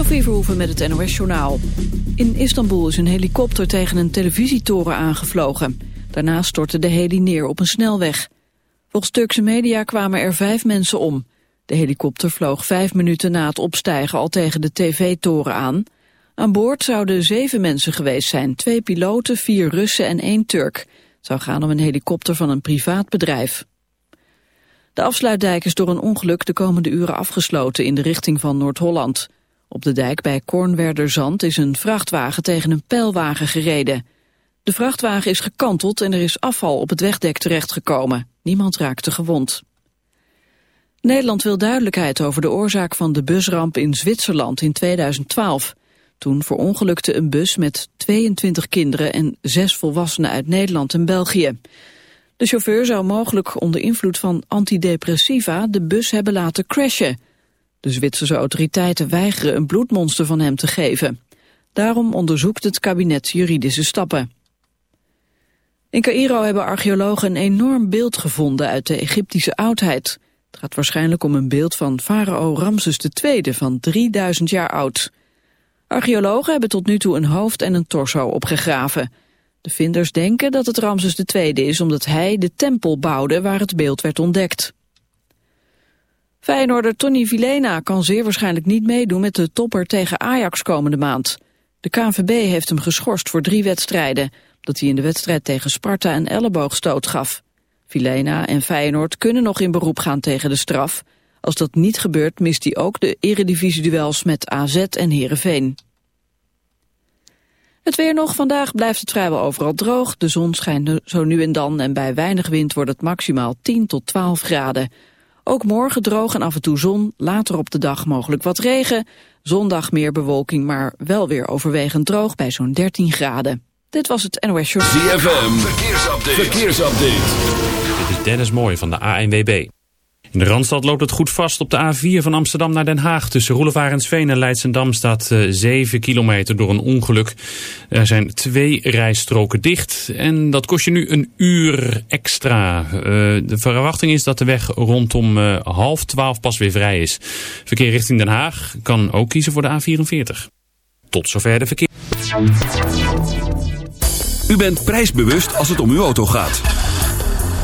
Sophie Verhoeven met het NOS-journaal. In Istanbul is een helikopter tegen een televisietoren aangevlogen. Daarna stortte de heli neer op een snelweg. Volgens Turkse media kwamen er vijf mensen om. De helikopter vloog vijf minuten na het opstijgen al tegen de tv-toren aan. Aan boord zouden zeven mensen geweest zijn. Twee piloten, vier Russen en één Turk. Het zou gaan om een helikopter van een privaat bedrijf. De afsluitdijk is door een ongeluk de komende uren afgesloten in de richting van Noord-Holland. Op de dijk bij Kornwerderzand is een vrachtwagen tegen een pijlwagen gereden. De vrachtwagen is gekanteld en er is afval op het wegdek terechtgekomen. Niemand raakte gewond. Nederland wil duidelijkheid over de oorzaak van de busramp in Zwitserland in 2012. Toen verongelukte een bus met 22 kinderen en zes volwassenen uit Nederland en België. De chauffeur zou mogelijk onder invloed van antidepressiva de bus hebben laten crashen. De Zwitserse autoriteiten weigeren een bloedmonster van hem te geven. Daarom onderzoekt het kabinet juridische stappen. In Cairo hebben archeologen een enorm beeld gevonden uit de Egyptische oudheid. Het gaat waarschijnlijk om een beeld van farao Ramses II van 3000 jaar oud. Archeologen hebben tot nu toe een hoofd en een torso opgegraven. De vinders denken dat het Ramses II is omdat hij de tempel bouwde waar het beeld werd ontdekt. Feyenoorder Tony Vilena kan zeer waarschijnlijk niet meedoen met de topper tegen Ajax komende maand. De KNVB heeft hem geschorst voor drie wedstrijden, omdat hij in de wedstrijd tegen Sparta een elleboogstoot gaf. Vilena en Feyenoord kunnen nog in beroep gaan tegen de straf. Als dat niet gebeurt mist hij ook de eredivisieduels met AZ en Heerenveen. Het weer nog. Vandaag blijft het vrijwel overal droog. De zon schijnt zo nu en dan en bij weinig wind wordt het maximaal 10 tot 12 graden. Ook morgen droog en af en toe zon, later op de dag mogelijk wat regen. Zondag meer bewolking, maar wel weer overwegend droog bij zo'n 13 graden. Dit was het NOS Show. ZFM, verkeersupdate. verkeersupdate. Dit is Dennis Mooij van de ANWB. In de Randstad loopt het goed vast op de A4 van Amsterdam naar Den Haag. Tussen Roelevarensveen en Leidsendam staat 7 eh, kilometer door een ongeluk. Er zijn twee rijstroken dicht en dat kost je nu een uur extra. Uh, de verwachting is dat de weg rondom uh, half twaalf pas weer vrij is. Verkeer richting Den Haag kan ook kiezen voor de A44. Tot zover de verkeer. U bent prijsbewust als het om uw auto gaat.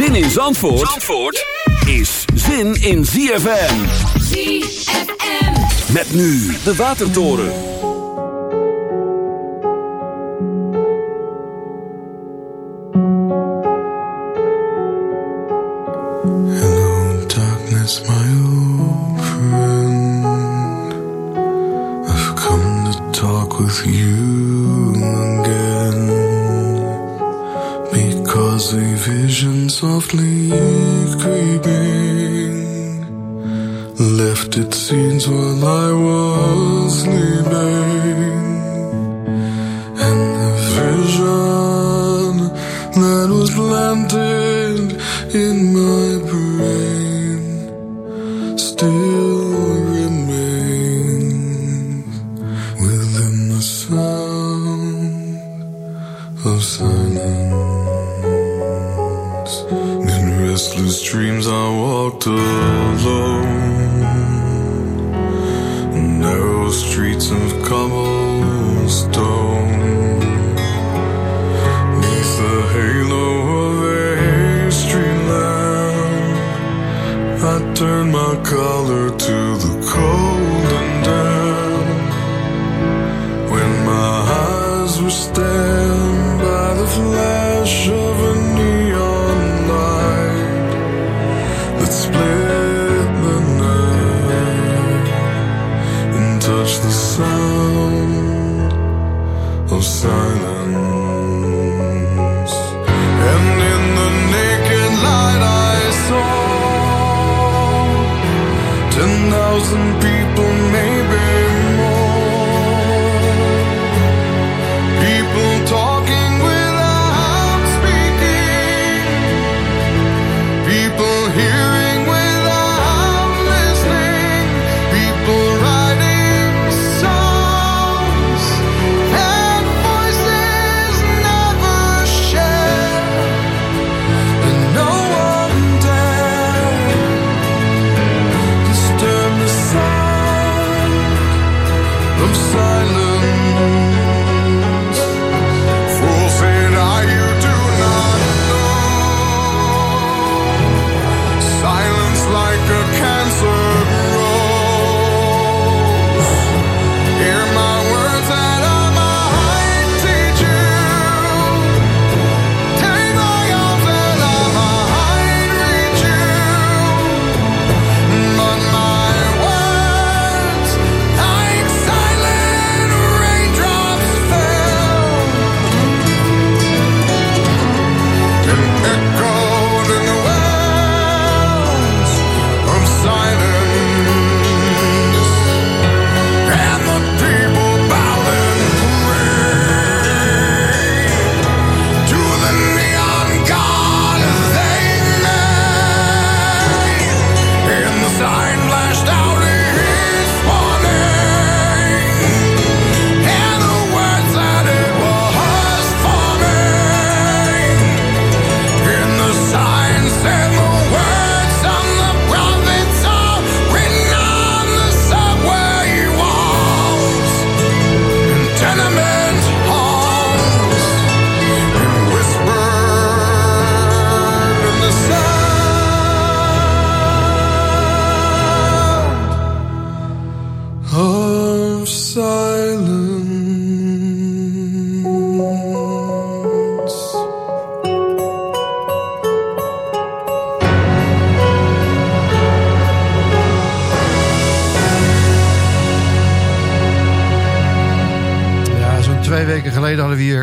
Zin in Zandvoort, Zandvoort is zin in ZFM. ZFM. Met nu de Watertoren. Hello, darkness, my old friend. I've come to talk with you softly creeping left its scenes while I was sleeping.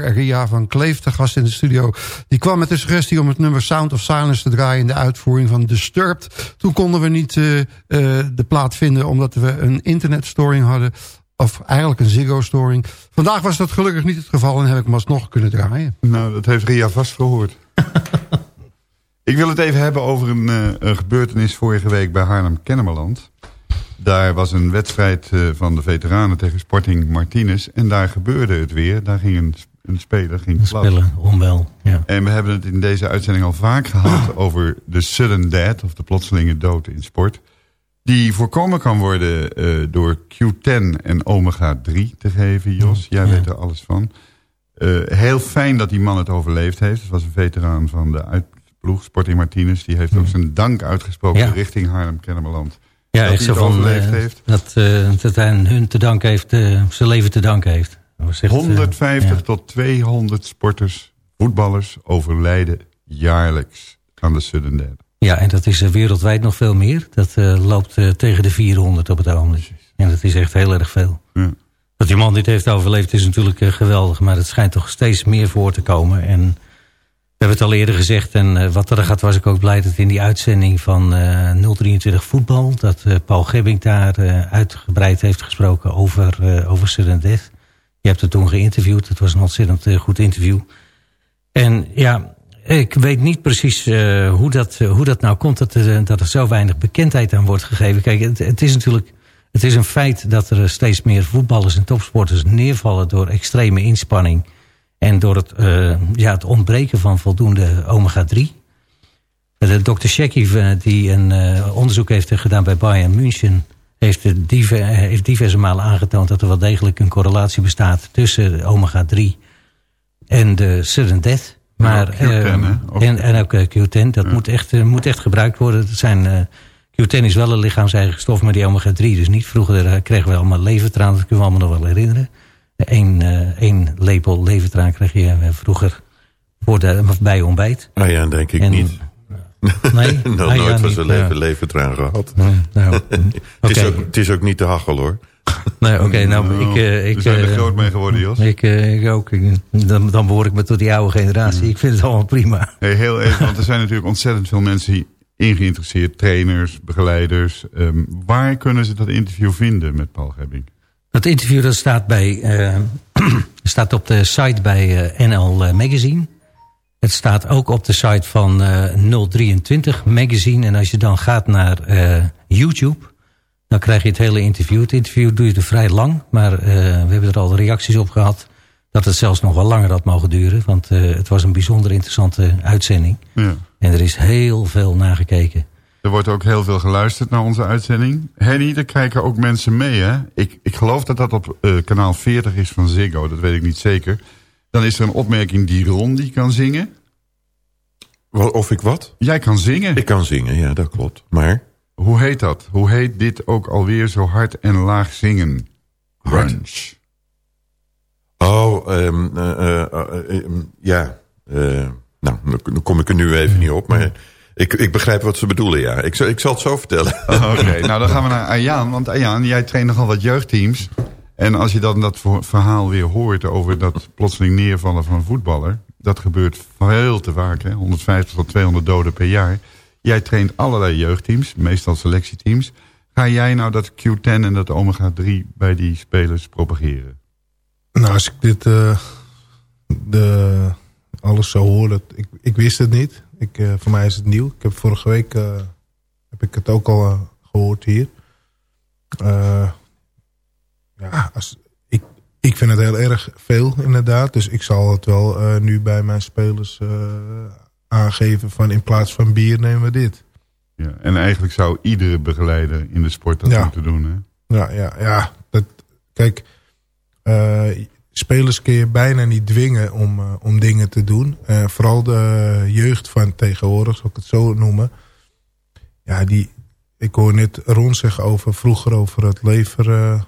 Ria van Kleef te gast in de studio. Die kwam met de suggestie om het nummer Sound of Silence te draaien... in de uitvoering van Disturbed. Toen konden we niet eh, eh, de plaat vinden omdat we een internetstoring hadden. Of eigenlijk een Ziggo-storing. Vandaag was dat gelukkig niet het geval en heb ik hem alsnog kunnen draaien. Nou, dat heeft Ria vast gehoord. ik wil het even hebben over een, eh, een gebeurtenis vorige week bij Haarlem-Kennemerland. Daar was een wedstrijd van de veteranen tegen Sporting Martinez. En daar gebeurde het weer. Daar ging een, een speler ging plat. Spellen, onwel. Ja. En we hebben het in deze uitzending al vaak gehad over de sudden death, of de plotselinge dood in sport. Die voorkomen kan worden eh, door Q10 en omega 3 te geven, Jos. Jij Ja. weet er alles van. Eh, heel fijn dat die man het overleefd heeft. Het was een veteraan van de uitploeg, Sporting Martinez. Die heeft ook zijn dank uitgesproken Ja. richting Haarlem-Kennemerland. Ja, Dat hij het van overleefd eh, heeft. dat, dat hij hun te danken heeft, zijn leven te danken heeft. Dat was echt, eh, 150 ja. tot 200 sporters, voetballers overlijden jaarlijks aan de sudden death. Ja, en dat is eh, wereldwijd nog veel meer. Dat eh, loopt tegen de 400 op het ogenblik. En dat is echt heel erg veel. Ja. Dat die man dit heeft overleefd is natuurlijk geweldig. Maar het schijnt toch steeds meer voor te komen. En we hebben het al eerder gezegd. En wat er gaat was ik ook blij dat in die uitzending van eh 023 voetbal... dat Paul Gebbing daar uitgebreid heeft gesproken over, over sudden death. Je hebt het toen geïnterviewd. Het was een ontzettend eh, goed interview. En ja, ik weet niet precies eh, hoe, dat, eh, hoe dat nou komt dat er, dat er zo weinig bekendheid aan wordt gegeven. Kijk, het, het is natuurlijk het is een feit dat er steeds meer voetballers en topsporters neervallen door extreme inspanning. En door het, ja, het ontbreken van voldoende omega-3. De dokter die een onderzoek heeft gedaan bij Bayern München... Heeft, diver- heeft diverse malen aangetoond dat er wel degelijk een correlatie bestaat... tussen omega-3 en de sudden death. Maar, ook Q10, hè? ehm, en, en ook eh, Q10, dat moet, echt, eh, moet echt gebruikt worden. Dat zijn, eh, Q10 is wel een lichaams-eigen stof, maar die omega-3 dus niet. Vroeger kregen we allemaal levertraan, dat kunnen we allemaal nog wel herinneren. Eén eh, één lepel levertraan kreeg je vroeger voor de, bij ontbijt. Ah ja, denk ik En- niet. Nee, Nog Ah, ja, nooit van niet, zijn ja. leven gehad. Nou, Het, is ook, het is ook niet te hachel hoor. Nee, oké, nou, ik... eh, ik We zijn er eh, groot mee geworden, Jos. Ik, ik ook. Ik- dan, dan behoor ik me tot die oude generatie. Ik vind het allemaal prima. Hey, heel even, want er zijn natuurlijk ontzettend veel mensen in geïnteresseerd. Trainers, begeleiders. Ehm, waar kunnen ze dat interview vinden met Paul Gebbing? Dat interview dat staat, bij, staat op de site bij NL Magazine. Het staat ook op de site van eh 023 Magazine. En als je dan gaat naar eh, YouTube... dan krijg je het hele interview. Het interview duurde vrij lang. Maar eh, we hebben er al reacties op gehad... dat het zelfs nog wel langer had mogen duren. Want eh, het was een bijzonder interessante uitzending. Ja. En er is heel veel nagekeken. Er wordt ook heel veel geluisterd naar onze uitzending. Henny, er kijken ook mensen mee, hè? Ik, ik geloof dat dat op eh, kanaal 40 is van Ziggo. Dat weet ik niet zeker. Dan is er een opmerking die Ron die kan zingen. Of ik wat? Jij kan zingen. Ik kan zingen, ja, dat klopt. Maar Hoe heet dat? Hoe heet dit ook alweer zo hard en laag zingen? Grunge. Oh, ehm, eh, eh, eh, eh, ja. eh, nou, dan kom ik er nu even niet op. Maar ik, ik begrijp wat ze bedoelen, ja. Ik, zal- ik zal het zo vertellen. Oh, Oké, nou dan gaan we naar Ayaan. Want Ayaan, jij traint nogal wat jeugdteams. En als je dan dat verhaal weer hoort over dat plotseling neervallen van een voetballer. Dat gebeurt veel te vaak, hè? 150 tot 200 doden per jaar. Jij traint allerlei jeugdteams, meestal selectieteams. Ga jij nou dat Q10 en dat omega 3 bij die spelers propageren? Nou, als ik dit eh, de, alles zo hoor, dat, ik, ik wist het niet. Ik, eh, voor mij is het nieuw. Ik heb vorige week eh, heb ik het ook al eh, gehoord hier. Ja, als, ik, ik vind het heel erg veel inderdaad. Dus ik zal het wel eh, nu bij mijn spelers eh, aangeven van in plaats van bier nemen we dit. Ja, en eigenlijk zou iedere begeleider in de sport dat Ja. moeten doen, hè? Ja, ja, ja. Dat, kijk, eh, spelers kun je bijna niet dwingen om, om dingen te doen. Vooral de jeugd van tegenwoordig, zal ik het zo noemen. Ja, die, ik hoor net Ron zeggen over vroeger over het lever,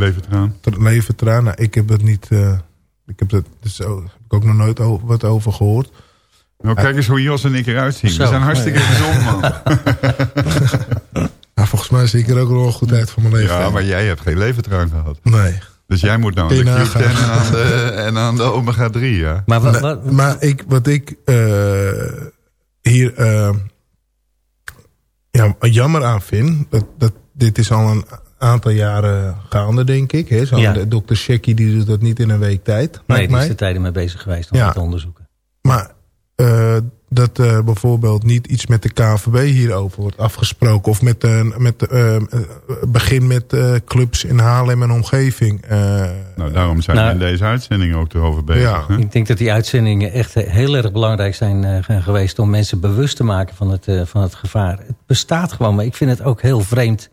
Levert eraan. ter- levertraan. Nou, ik heb het niet, eh, ik heb dat dus heb ik ook nog nooit o- wat over gehoord. Nou, kijk eens hoe Jos en ik eruit zien. Zo. We zijn hartstikke gezond, man. Nou, volgens mij zie ik er ook wel goed uit voor mijn leeftijd. Ja, maar jij hebt geen levertraan gehad. Nee. Dus jij moet nou aan de Q10 en aan de, en aan de omega 3, ja? Maar wat- maar ik, wat ik eh, hier eh, ja, jammer aan vind... Dat, dat, dit is al een aantal jaren gaande, denk ik. Hè? Zo, Ja. de Dr. Shekky die doet dat niet in een week tijd, nee, die is er tijden mee bezig geweest om Ja. dat te onderzoeken. Maar eh, dat er bijvoorbeeld niet iets met de KVB hierover wordt afgesproken... of met een met, eh, begin met eh, clubs in Haarlem en omgeving... eh, Nou, daarom zijn Nou, we in deze uitzending ook erover bezig. Ja. hè? Ik denk dat die uitzendingen echt heel erg belangrijk zijn eh, geweest... om mensen bewust te maken van het, eh, van het gevaar. Het bestaat gewoon, maar ik vind het ook heel vreemd...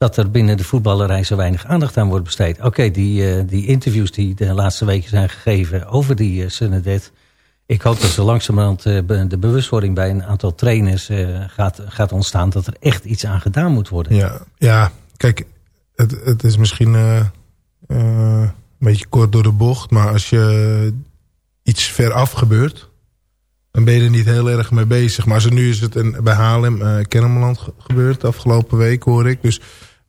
dat er binnen de voetballerij zo weinig aandacht aan wordt besteed. Oké, die, eh, die interviews die de laatste weken zijn gegeven over die uh, Sunnedet... ik hoop dat zo langzamerhand eh, be- de bewustwording bij een aantal trainers eh, gaat, gaat ontstaan... dat er echt iets aan gedaan moet worden. Ja, ja kijk, het, het is misschien eh, eh, een beetje kort door de bocht. Maar als je iets veraf gebeurt, dan ben je er niet heel erg mee bezig. Maar zo nu is het een, bij Haarlem, eh Kennemerland ge- gebeurd afgelopen week hoor ik. Dus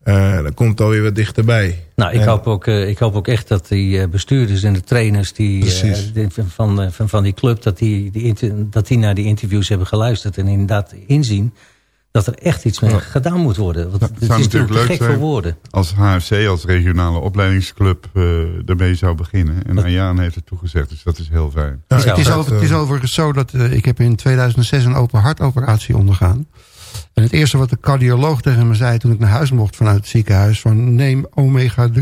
eh dan komt alweer wat dichterbij. Nou, ik, En- hoop ook, eh, ik hoop ook echt dat die eh, bestuurders en de trainers die, eh, van, eh, van, van die club... Dat die, die, dat die naar die interviews hebben geluisterd en inderdaad inzien... dat er echt iets mee gedaan moet worden. Want het is zou natuurlijk leuk gek zijn. voor woorden. Als HFC, als regionale opleidingsclub, eh ermee zou beginnen. En Ayaan heeft het toegezegd, dus dat is heel fijn. Ja, het, is dat, over, het is overigens zo dat ik heb in 2006 een open hartoperatie ondergaan. En het eerste wat de cardioloog tegen me zei toen ik naar huis mocht vanuit het ziekenhuis... van neem omega-3,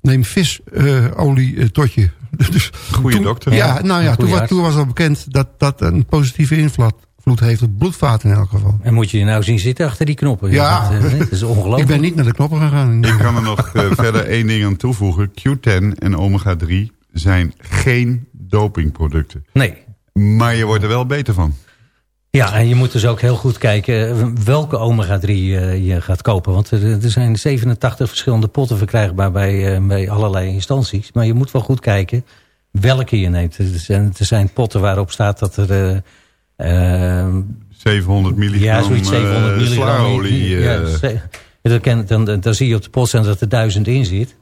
neem visolie eh, tot je. Dus Goeie toen- dokter. Ja, nou ja, toen, was- arts. toen was al bekend dat dat een positieve invloed heeft op bloedvaten in elk geval. En moet je je nou zien zitten achter die knoppen? Ja. Dat, eh, dat is ongelooflijk. Ik ben niet naar de knoppen gegaan. Ik kan er nog eh, verder één ding aan toevoegen. Q10 en omega 3 zijn geen dopingproducten. Nee. Maar je wordt er wel beter van. Ja, en je moet dus ook heel goed kijken eh, welke omega-3 eh, je gaat kopen. Want er, zijn 87 verschillende potten verkrijgbaar bij, eh, bij allerlei instanties. Maar je moet wel goed kijken welke je neemt. Er zijn, er zijn potten waarop staat dat er... eh, eh, 700 milligram ja, zoiets 700 eh, milligram. slaolie. Ja, dan, dan, dan, zie je op de postzender dat er duizend in zit.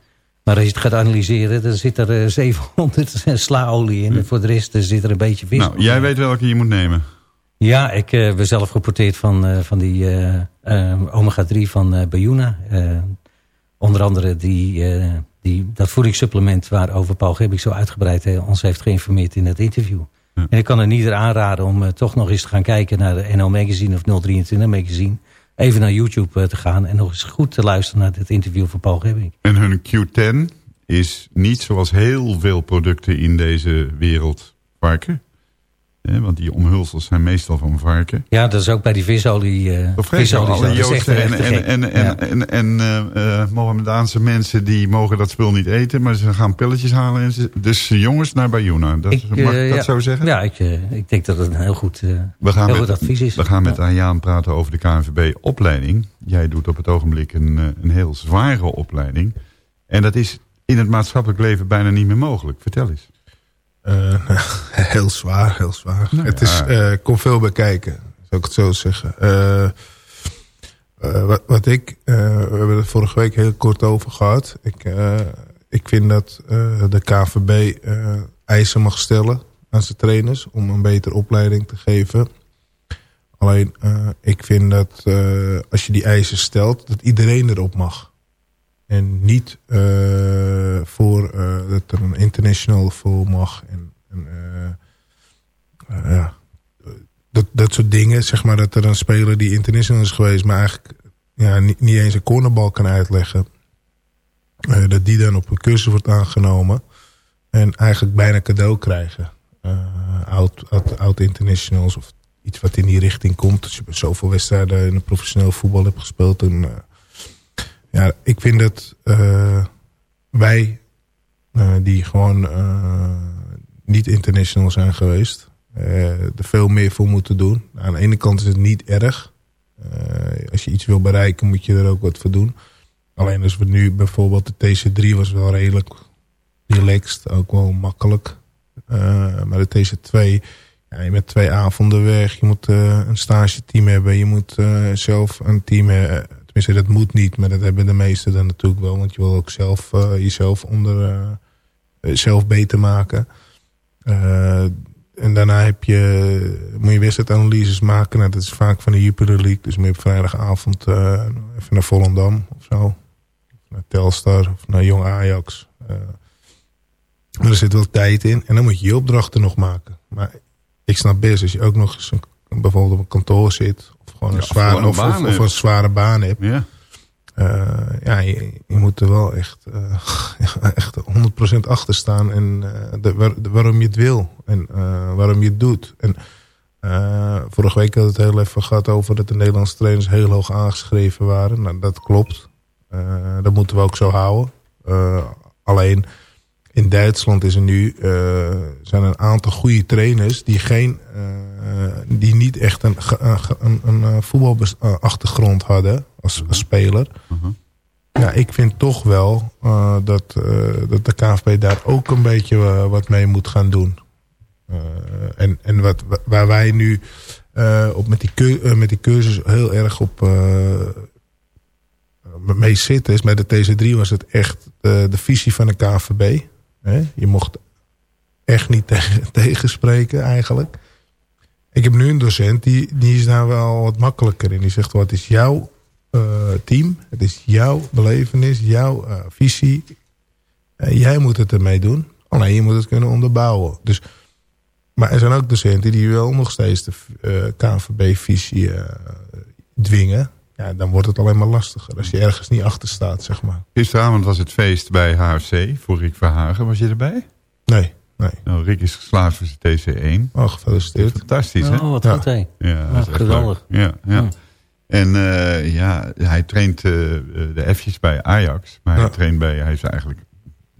Maar als je het gaat analyseren, dan zit er eh, 700 slaolie in. En voor de rest zit er een beetje vis. Nou, jij weet welke je moet nemen. Ja, ik ben zelf geporteerd van, eh, van die eh, eh, omega-3 van Bayuna. Onder andere die, die, dat voedingssupplement waarover Paul Gebbik zo uitgebreid ons heeft geïnformeerd in het interview. En ik kan er ieder aanraden om toch nog eens te gaan kijken naar de NL Magazine of 023 Magazine. Even naar YouTube te gaan en nog eens goed te luisteren naar dit interview van Paul Gebbik. En hun Q10 is niet zoals heel veel producten in deze wereld varken. Hè, want die omhulsels zijn meestal van varken. Ja, dat is ook bij die visolie. Of vrees visolie alle Joosten en, en, en, en, Ja. en, en, eh, eh, Mohammedaanse mensen die mogen dat spul niet eten, maar ze gaan pilletjes halen. En ze, dus jongens naar Bayuna. Dat, Ik, mag ik dat ja. zo zeggen? Ja, ik, ik denk dat het een heel goed, We gaan, heel met, goed advies is. we gaan met Ayaan praten over de KNVB-opleiding. Jij doet op het ogenblik een, een heel zware opleiding. En dat is in het maatschappelijk leven bijna niet meer mogelijk. Vertel eens. Eh, heel zwaar, heel zwaar. Nou het ja. is, eh komt veel bij kijken, zou ik het zo zeggen. Eh, eh, wat, wat ik, eh, we hebben het vorige week heel kort over gehad. Ik, eh, ik vind dat eh, de KVB eh, eisen mag stellen aan zijn trainers om een betere opleiding te geven. Alleen, eh, ik vind dat eh, als je die eisen stelt, dat iedereen erop mag. En niet eh, voor eh, dat er een international voor mag. En, en eh, ja, dat, dat soort dingen. Zeg maar dat er een speler die international is geweest... maar eigenlijk ja, niet, niet eens een cornerbal kan uitleggen. dat die dan op een cursus wordt aangenomen. En eigenlijk bijna cadeau krijgen. Oud, oud, internationals of iets wat in die richting komt. Als je zoveel wedstrijden in een professioneel voetbal hebt gespeeld... eh, ja, ik vind dat eh, wij, eh, die gewoon eh, niet international zijn geweest, er veel meer voor moeten doen. Aan de ene kant is het niet erg. Als je iets wil bereiken, moet je er ook wat voor doen. Alleen als we nu bijvoorbeeld de TC3 was wel redelijk relaxed, ook wel makkelijk. Maar de TC2, ja, je bent twee avonden weg. Je moet een stageteam hebben. Je moet zelf een team. Tenminste, dat moet niet, maar dat hebben de meesten dan natuurlijk wel. Want je wil ook zelf eh, jezelf onder, eh, zelf beter maken. Eh, en daarna heb je, moet je wedstrijdanalyses maken. Nou, dat is vaak van de Jupiler League. Dus moet je op vrijdagavond even naar Volendam of zo. Naar Telstar of naar Jong Ajax. Maar er zit wel tijd in. En dan moet je je opdrachten nog maken. Maar ik snap best als je ook nog een, bijvoorbeeld op een kantoor zit. Gewoon een, Ja, zware, gewoon een of, een zware baan hebt. Ja. Eh, ja, je, je moet er wel echt, eh, echt 100% achter staan. En eh, de, waar- de- waarom je het wil. En waarom je het doet. En vorige week had het heel even gehad over dat de Nederlandse trainers heel hoog aangeschreven waren. Nou, dat klopt. Dat moeten we ook zo houden. Alleen in Duitsland is er nu zijn er een aantal goede trainers die geen die niet echt een, een, een, eh, voetbalachtergrond hadden als, als speler. Ja, ik vind toch wel eh, dat, eh, dat de KNVB daar ook een beetje eh, wat mee moet gaan doen. Eh, en en wat, wa- waar wij nu eh, op met, die cur- eh, met die cursus heel erg op eh, mee zitten is. Bij de TC3 was het echt eh, de visie van de KNVB. Hè? Je mocht echt niet tegen, tegenspreken eigenlijk. Ik heb nu een docent, die, die is daar wel wat makkelijker in. Die zegt, wat is jouw eh, team? Het is jouw belevenis, jouw eh, visie. Eh, jij moet het ermee doen. Alleen je moet het kunnen onderbouwen. Dus, maar er zijn ook docenten die wel nog steeds de KNVB-visie eh, dwingen. Ja, dan wordt het alleen maar lastiger. Als je ergens niet achter staat, zeg maar. Gisteravond was het feest bij HFC voor Rick Verhagen. Was je erbij? Nee, nee. Nou, Rick is geslaagd voor zijn TC1. Oh, gefeliciteerd. Fantastisch, hè? Oh, wat Ja. goed, hè? Ja, geweldig. Ja, ja. En eh, ja, hij traint eh, de F'jes bij Ajax. Maar hij traint bij, hij is eigenlijk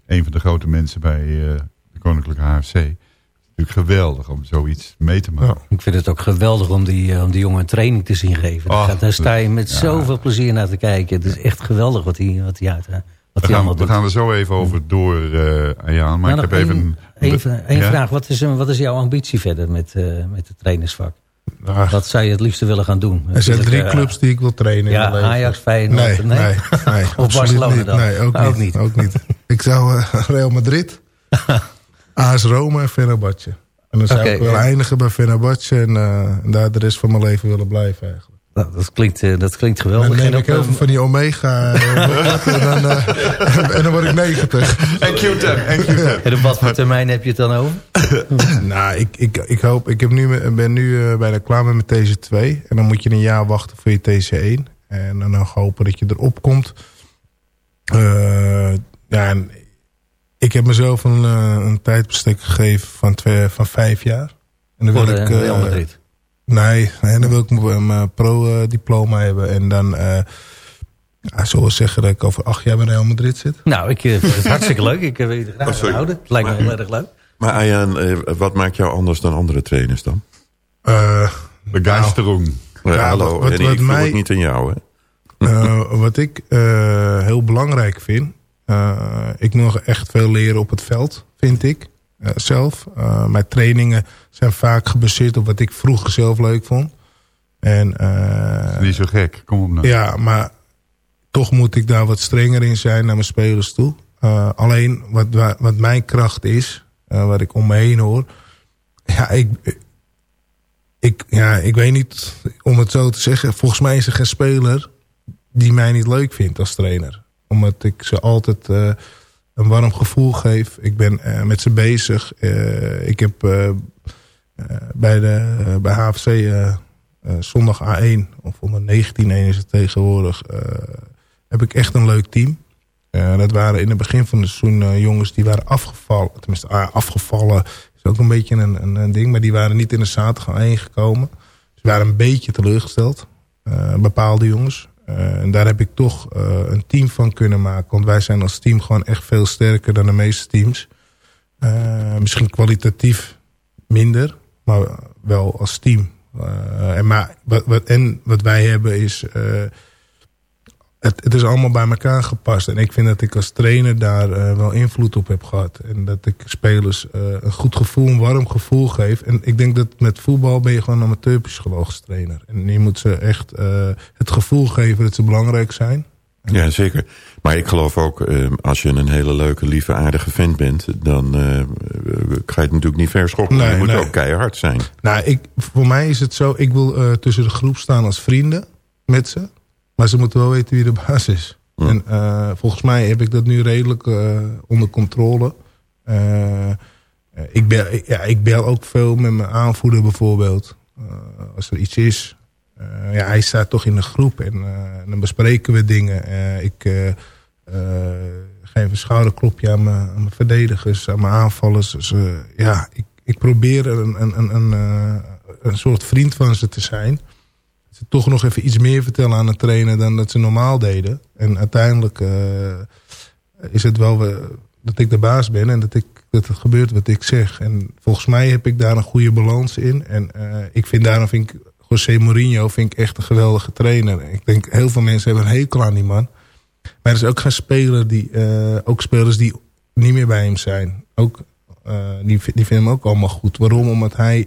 een van de grote mensen bij eh, de Koninklijke HFC. Het is natuurlijk geweldig om zoiets mee te maken. Ja. Ik vind het ook geweldig om die, om die jongen een training te zien geven. Daar, sta je met ja. zoveel plezier naar te kijken. Het is echt geweldig wat hij, wat hij hè, wat We hij gaan, we gaan er zo even over door, eh Ayaan. Maar Nou, ik heb even... één- Ja? vraag. Wat is, wat is jouw ambitie verder met, eh, met het trainersvak? Nou, Wat zou je het liefste willen gaan doen? er zijn drie eh, clubs die ik wil trainen. in Ja. Ajax, Feyenoord. Nee, nee, nee, absoluut Barcelona niet. dan? Nee, ook, Ook niet, ook niet. Ik zou Real Madrid, AS Roma en Fenerbahce. En dan zou ik wel ja. eindigen bij Fenerbahce en, eh, en daar de rest van mijn leven willen blijven eigenlijk. Nou, dat, klinkt, eh, dat klinkt Dan geweldig. neem En ik heel veel van die Omega eh, en, dan, eh, en dan word ik 90. En Q10, en Q10. en op wat voor termijn heb je het dan over? nou, ik, ik, ik hoop, ik heb nu, ben nu eh, bijna klaar met mijn TC2. En dan moet je een jaar wachten voor je TC1. En dan nog hopen dat je erop komt. Eh, ja, en ik heb mezelf een, eh, een tijdbestek gegeven van, twee, van vijf jaar. En dan Voor wil de ik, eh. Nee, nee, dan wil ik mijn pro-diploma hebben. En dan, eh ja, zullen we zeggen dat ik over acht jaar bij Real Madrid zit. Nou, ik vind het hartstikke leuk. Ik wil je er graag Oh, aan houden. Het lijkt me heel erg leuk. Maar eh, wat maakt jou anders dan andere trainers dan? Eh, Begeisterung. Ja, Ja, hallo, wat- wat- wat ik voel mij- het niet aan jou, hè? Eh, wat ik eh, heel belangrijk vind. eh, ik moet nog echt veel leren op het veld, vind ik. Eh, zelf. Eh, mijn trainingen zijn vaak gebaseerd op wat ik vroeger zelf leuk vond. En, eh, Niet zo gek, kom op nou. ja, maar toch moet ik daar wat strenger in zijn naar mijn spelers toe. Alleen wat, wa- wat mijn kracht is, wat ik om me heen hoor. Ja ik, ik, ja, ik weet niet om het zo te zeggen. Volgens mij is er geen speler die mij niet leuk vindt als trainer. Omdat ik ze altijd een warm gevoel geef. Ik ben eh, met ze bezig. Eh, ik heb eh, bij, de, bij HFC zondag A1, of onder 19 is het tegenwoordig, heb ik echt een leuk team. Dat waren in het begin van het seizoen jongens die waren afgevallen. Tenminste, ah, afgevallen is ook een beetje een, een, een ding. Maar die waren niet in de zaterdag A1 gekomen. Ze waren een beetje teleurgesteld. bepaalde jongens. Eh, en daar heb ik toch eh, een team van kunnen maken. Want wij zijn als team gewoon echt veel sterker dan de meeste teams. Eh, misschien kwalitatief minder. Maar wel als team. En, maar, wat, wat, en wat wij hebben is... het, het is allemaal bij elkaar gepast. En ik vind dat ik als trainer daar eh, wel invloed op heb gehad. En dat ik spelers eh, een goed gevoel, een warm gevoel geef. En ik denk dat met voetbal ben je gewoon een amateurpsychologisch trainer. En je moet ze echt eh, het gevoel geven dat ze belangrijk zijn. Ja, zeker. Maar ik geloof ook, eh, als je een hele leuke, lieve, aardige vent bent... dan ga je het natuurlijk niet verschoppen. Nee, je moet nee. ook keihard zijn. Nou, ik, voor mij is het zo, ik wil tussen de groep staan als vrienden met ze. Maar ze moeten wel weten wie de baas is. Ja. En eh, volgens mij heb ik dat nu redelijk eh, onder controle. Eh, ik, bel, ja, ik bel ook veel met mijn aanvoerder bijvoorbeeld. Als er iets is. Ja, hij staat toch in de groep en dan bespreken we dingen. Ik geef een schouderklopje aan mijn, aan mijn verdedigers, aan mijn aanvallers. Dus, ja, ik, ik probeer een, een, een, een, een soort vriend van ze te zijn. Toch nog even iets meer vertellen aan het trainen dan dat ze normaal deden. En uiteindelijk eh, is het wel eh, dat ik de baas ben en dat, ik, dat het gebeurt wat ik zeg. En volgens mij heb ik daar een goede balans in. En eh, ik vind daarom vind ik José Mourinho vind ik echt een geweldige trainer. Ik denk heel veel mensen hebben een hekel aan die man. Maar er is ook geen speler die, ook spelers die niet meer bij hem zijn. Ook, die, die vinden hem ook allemaal goed. Waarom? Omdat hij,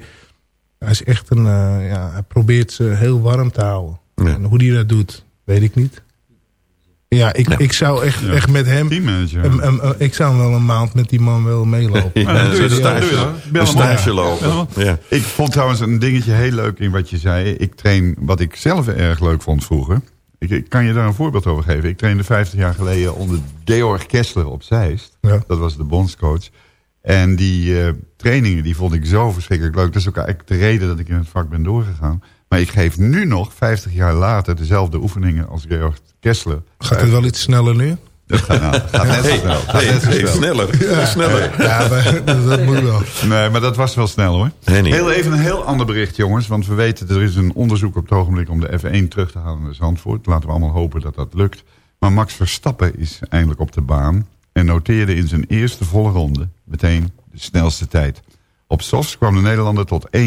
hij is echt een, eh, ja, hij probeert ze heel warm te houden. Ja. En hoe hij dat doet, weet ik niet. Ja, ik, Ja. ik zou echt, Ja. echt met hem, een- ik zou wel een maand met die man wel meelopen. Ja, een dat, stage, doe je een lopen. Ja. Ik vond trouwens een dingetje heel leuk in wat je zei. Ik train wat ik zelf erg leuk vond vroeger. Ik, ik kan je daar een voorbeeld over geven. Ik trainde 50 jaar geleden onder Georg Kessler op Zeist. Ja. Dat was de bondscoach. En die eh, trainingen die vond ik zo verschrikkelijk leuk. Dat is ook eigenlijk de reden dat ik in het vak ben doorgegaan. Maar ik geef nu nog, 50 jaar later, dezelfde oefeningen als Georg Kessler. Gaat het wel iets sneller nu? Dat gaat, nou, dat gaat net zo snel. Gaat net zo Hey, snel. sneller, sneller. Ja, maar, dat, dat moet wel. Nee, maar dat was wel snel hoor. Heel even een heel ander bericht jongens. Want we weten er is een onderzoek op het ogenblik om de F1 terug te halen naar Zandvoort. Laten we allemaal hopen dat dat lukt. Maar Max Verstappen is eindelijk op de baan. En noteerde in zijn eerste volle ronde meteen de snelste tijd. Op softs kwam de Nederlander tot 1.20.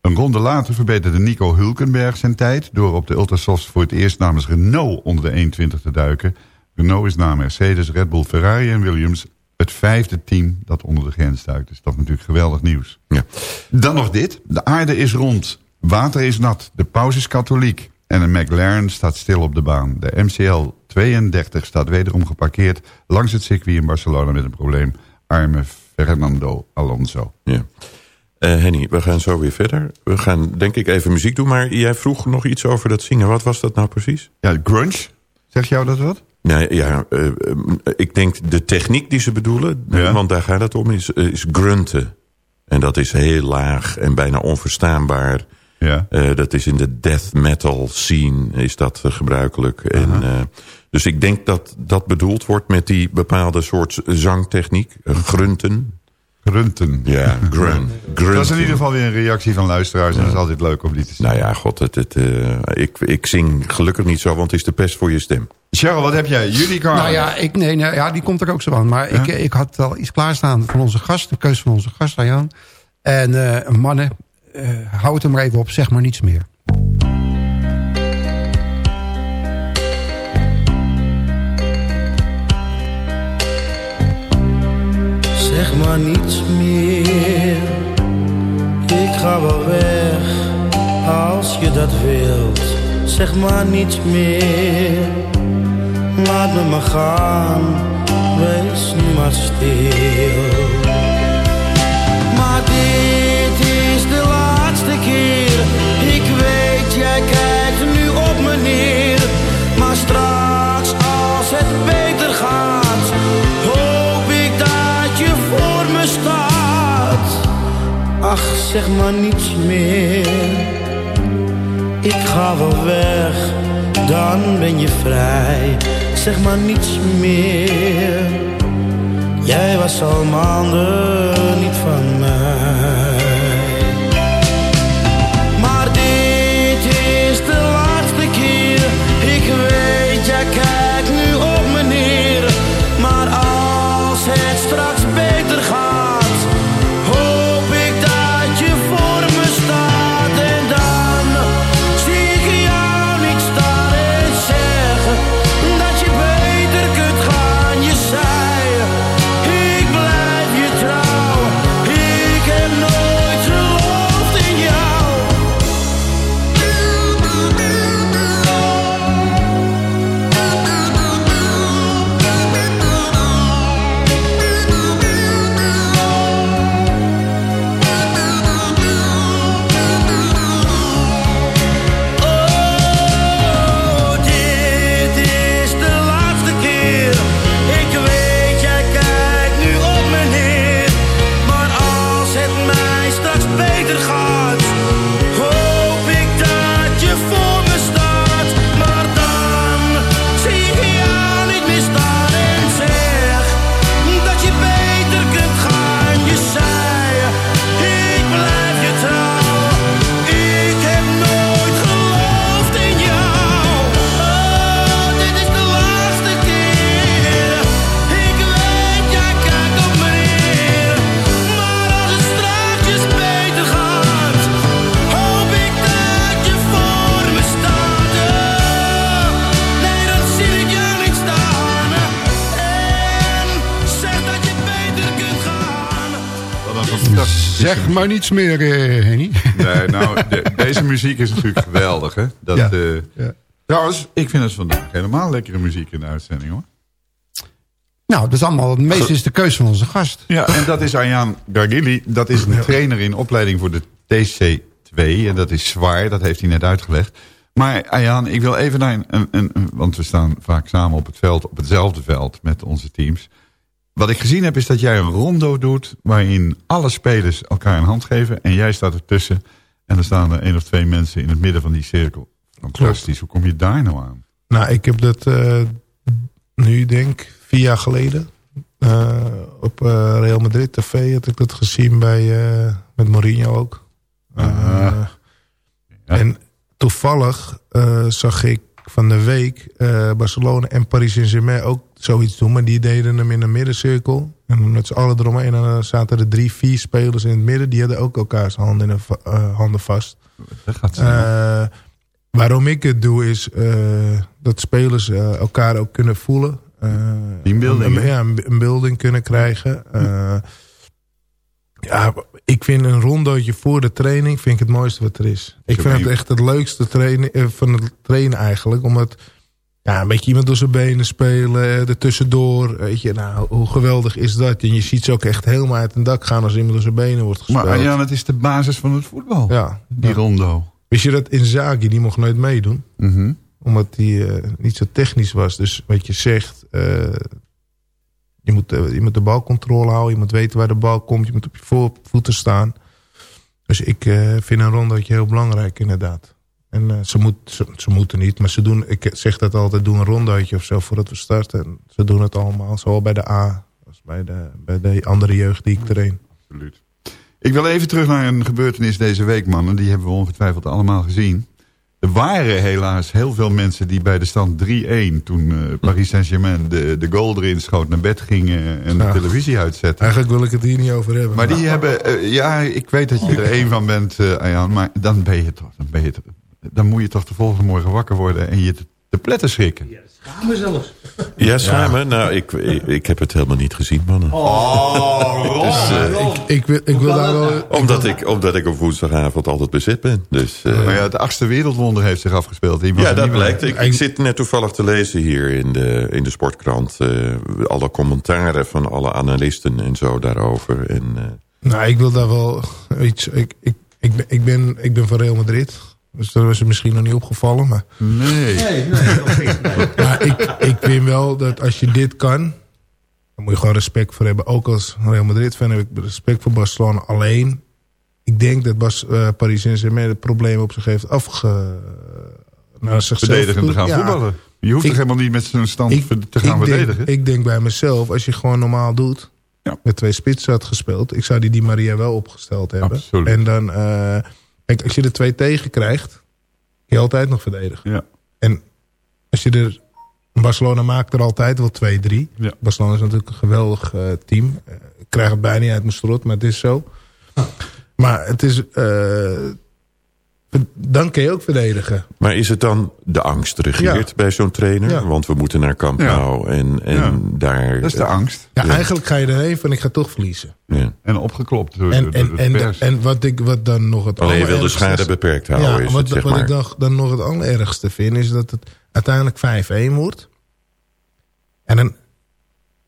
Een ronde later verbeterde Nico Hulkenberg zijn tijd... door op de Ultrasofts voor het eerst namens Renault onder de 1.20 te duiken. Renault is na Mercedes, Red Bull, Ferrari en Williams het vijfde team dat onder de grens duikt. Dus dat is natuurlijk geweldig nieuws. Ja. Dan nog dit. De aarde is rond. Water is nat. De paus is katholiek. En een McLaren staat stil op de baan. De MCL 32 staat wederom geparkeerd langs het circuit in Barcelona met een probleem. Arme Fernando Alonso. Ja. Eh, Henny, we gaan zo weer verder. We gaan denk ik even muziek doen. Maar jij vroeg nog iets over dat zingen. Wat was dat nou precies? Ja, grunge. Zeg jou dat wat? Ja, ja eh, eh, ik denk de techniek die ze bedoelen, Ja. want daar gaat het om, is, is grunten. En dat is heel laag en bijna onverstaanbaar. Ja. Eh, dat is in de death metal scene is dat eh, gebruikelijk. En, eh, dus ik denk dat dat bedoeld wordt met die bepaalde soort zangtechniek. grunten. Grunten. Ja, grun, grunten. Dat is in ieder geval weer een reactie van luisteraars. En dat is altijd leuk om die te zien. Nou ja, god, het, het, eh, ik, ik zing gelukkig niet zo, want het is de pest voor je stem. Charles, wat heb jij? Unicorn. Nou ja, ik, nee, nee, ja, die komt er ook zo aan. Maar ik, ik had al iets klaarstaan van onze gast. De keuze van onze gast, Arjan. En eh, mannen, hou het er maar even op. Zeg maar niets meer. Zeg maar niets meer. Ik ga wel weg als je dat wilt. Zeg maar niets meer. Laat me maar gaan. Wees nu maar stil. Maar dit is de laatste Ik weet, jij kijkt nu op me neer. Maar straks als het beter gaat, hoop ik dat je voor me staat. Ach, zeg maar niets meer. Ik ga wel weg, dan ben je vrij. Zeg maar niets meer. Jij was al maanden niet van mij. Zeg maar niets meer, eh, Henny. Nee, nou, de- deze muziek is natuurlijk geweldig, hè? Dat, Ja. eh, Ja. Trouwens, ik vind het vandaag helemaal lekkere muziek in de uitzending, hoor. Nou, dat is allemaal, het meeste is de keuze van onze gast. Ja, en dat is Arjan Gargili. Dat is een trainer in opleiding voor de TC2. En dat is zwaar, dat heeft hij net uitgelegd. Maar Arjan, ik wil even naar een, een, een- Want we staan vaak samen op het veld, op hetzelfde veld met onze teams. Wat ik gezien heb is dat jij een rondo doet... waarin alle spelers elkaar een hand geven... en jij staat ertussen. En er staan er één of twee mensen in het midden van die cirkel. Fantastisch, hoe kom je daar nou aan? Nou, ik heb dat eh, nu denk ik vier jaar geleden. eh, op eh, Real Madrid TV had ik dat gezien bij, met Mourinho ook. Ah. Ja. En toevallig zag ik van de week Barcelona en Paris Saint-Germain ook zoiets doen. Maar die deden hem in een middencirkel. En met z'n allen eromheen. En dan zaten er drie, vier spelers in het midden. Die hadden ook elkaars handen, in de eh, handen vast. Dat gaat. Eh, waarom ik het doe is eh, dat spelers elkaar ook kunnen voelen. Teambuilding, een, ja, een, building kunnen krijgen. Ja, ik vind een rondootje voor de training vind ik het mooiste wat er is. Ik vind het echt het leukste trainen, van het trainen eigenlijk. Omdat ja, een beetje iemand door zijn benen spelen, eh, er tussendoor. Weet je, nou, hoe geweldig is dat? En je ziet ze ook echt helemaal uit een dak gaan als iemand door zijn benen wordt gespeeld. Maar Arjan, het is de basis van het voetbal. ja, Die ja. rondo. Wist je dat Inzaghi, die mocht nooit meedoen? Mhm. Omdat hij eh, niet zo technisch was. Dus wat je zegt, eh, je, moet, eh, je moet de balcontrole houden. Je moet weten waar de bal komt. Je moet op je voorvoeten staan. Dus ik vind een rondootje heel belangrijk inderdaad. En eh, ze, moet, ze, ze moeten niet, maar ze doen, ik zeg dat altijd, doen een rondootje of zo voordat we starten. En ze doen het allemaal, zowel bij de A als bij de, bij de andere jeugd die ik train. Absoluut. Ik wil even terug naar een gebeurtenis deze week, mannen. Die hebben we ongetwijfeld allemaal gezien. Er waren helaas heel veel mensen die bij de stand 3-1... toen eh, Paris Saint-Germain de, de goal erin schoot naar bed gingen... en de televisie uitzetten. Eigenlijk wil ik het hier niet over hebben. Maar die hebben... eh, ja, ik weet dat je er één van bent, eh Arjan. Maar dan ben je toch... Dan, ben je toch- dan moet je toch de volgende morgen wakker worden... en je te, te pletten schrikken. Ja, samen? Nou, ik, ik, ik heb het helemaal niet gezien, mannen. Dus, eh, ik, ik, wil, ik wil daar wel... omdat, ik, omdat ik op woensdagavond altijd bezet ben. Dus, eh, Maar ja, het achtste wereldwonder heeft zich afgespeeld. Ja, dat blijkt. Ik, ik zit net toevallig te lezen hier in de, in de sportkrant. eh, alle commentaren van alle analisten en zo daarover. En, eh, Nou, ik wil daar wel iets... Ik, ik, ik, ben, ik, ben, ik ben van Real Madrid. Dus dat was het misschien nog niet opgevallen. Maar, Nee. maar ik, ik vind wel dat als je dit kan... dan moet je gewoon respect voor hebben. Ook als Real Madrid fan heb ik respect voor Barcelona. Alleen, ik denk dat Bas, eh, Paris Saint-Germain het probleem op zich heeft afge... naar zichzelf Verdedigend te gaan Ja. voetballen. Je hoeft Ik- toch helemaal niet met zo'n stand Ik, te gaan ik verdedigen? denk, ik denk bij mezelf, als je gewoon normaal doet... Ja. met twee spitsen had gespeeld... ik zou die Di Maria wel opgesteld hebben. Absoluut. En dan... eh, kijk, als je er twee tegen krijgt... kun je altijd nog verdedigen. Ja. En als je er... Barcelona maakt er altijd wel 2-3. Ja. Barcelona is natuurlijk een geweldig eh, team. Eh, ik krijg het bijna niet uit mijn strot, maar het is zo. Maar het is... eh, dan kun je ook verdedigen. maar is het dan de angst regeert Ja. bij zo'n trainer? Ja. Want we moeten naar Camp Ja. Nou en, en Ja. daar... Dat is de angst. Ja, Ja. eigenlijk ga je erheen van ik ga toch verliezen. Ja. En opgeklopt door, En, door en, de en, pers. en wat, ik, wat dan nog het Alleen je wil de allerergste schade is- beperkt houden, Ja, is wat, het, zeg wat maar. ik dan, dan nog het allerergste vind... is dat het uiteindelijk 5-1 wordt. En dan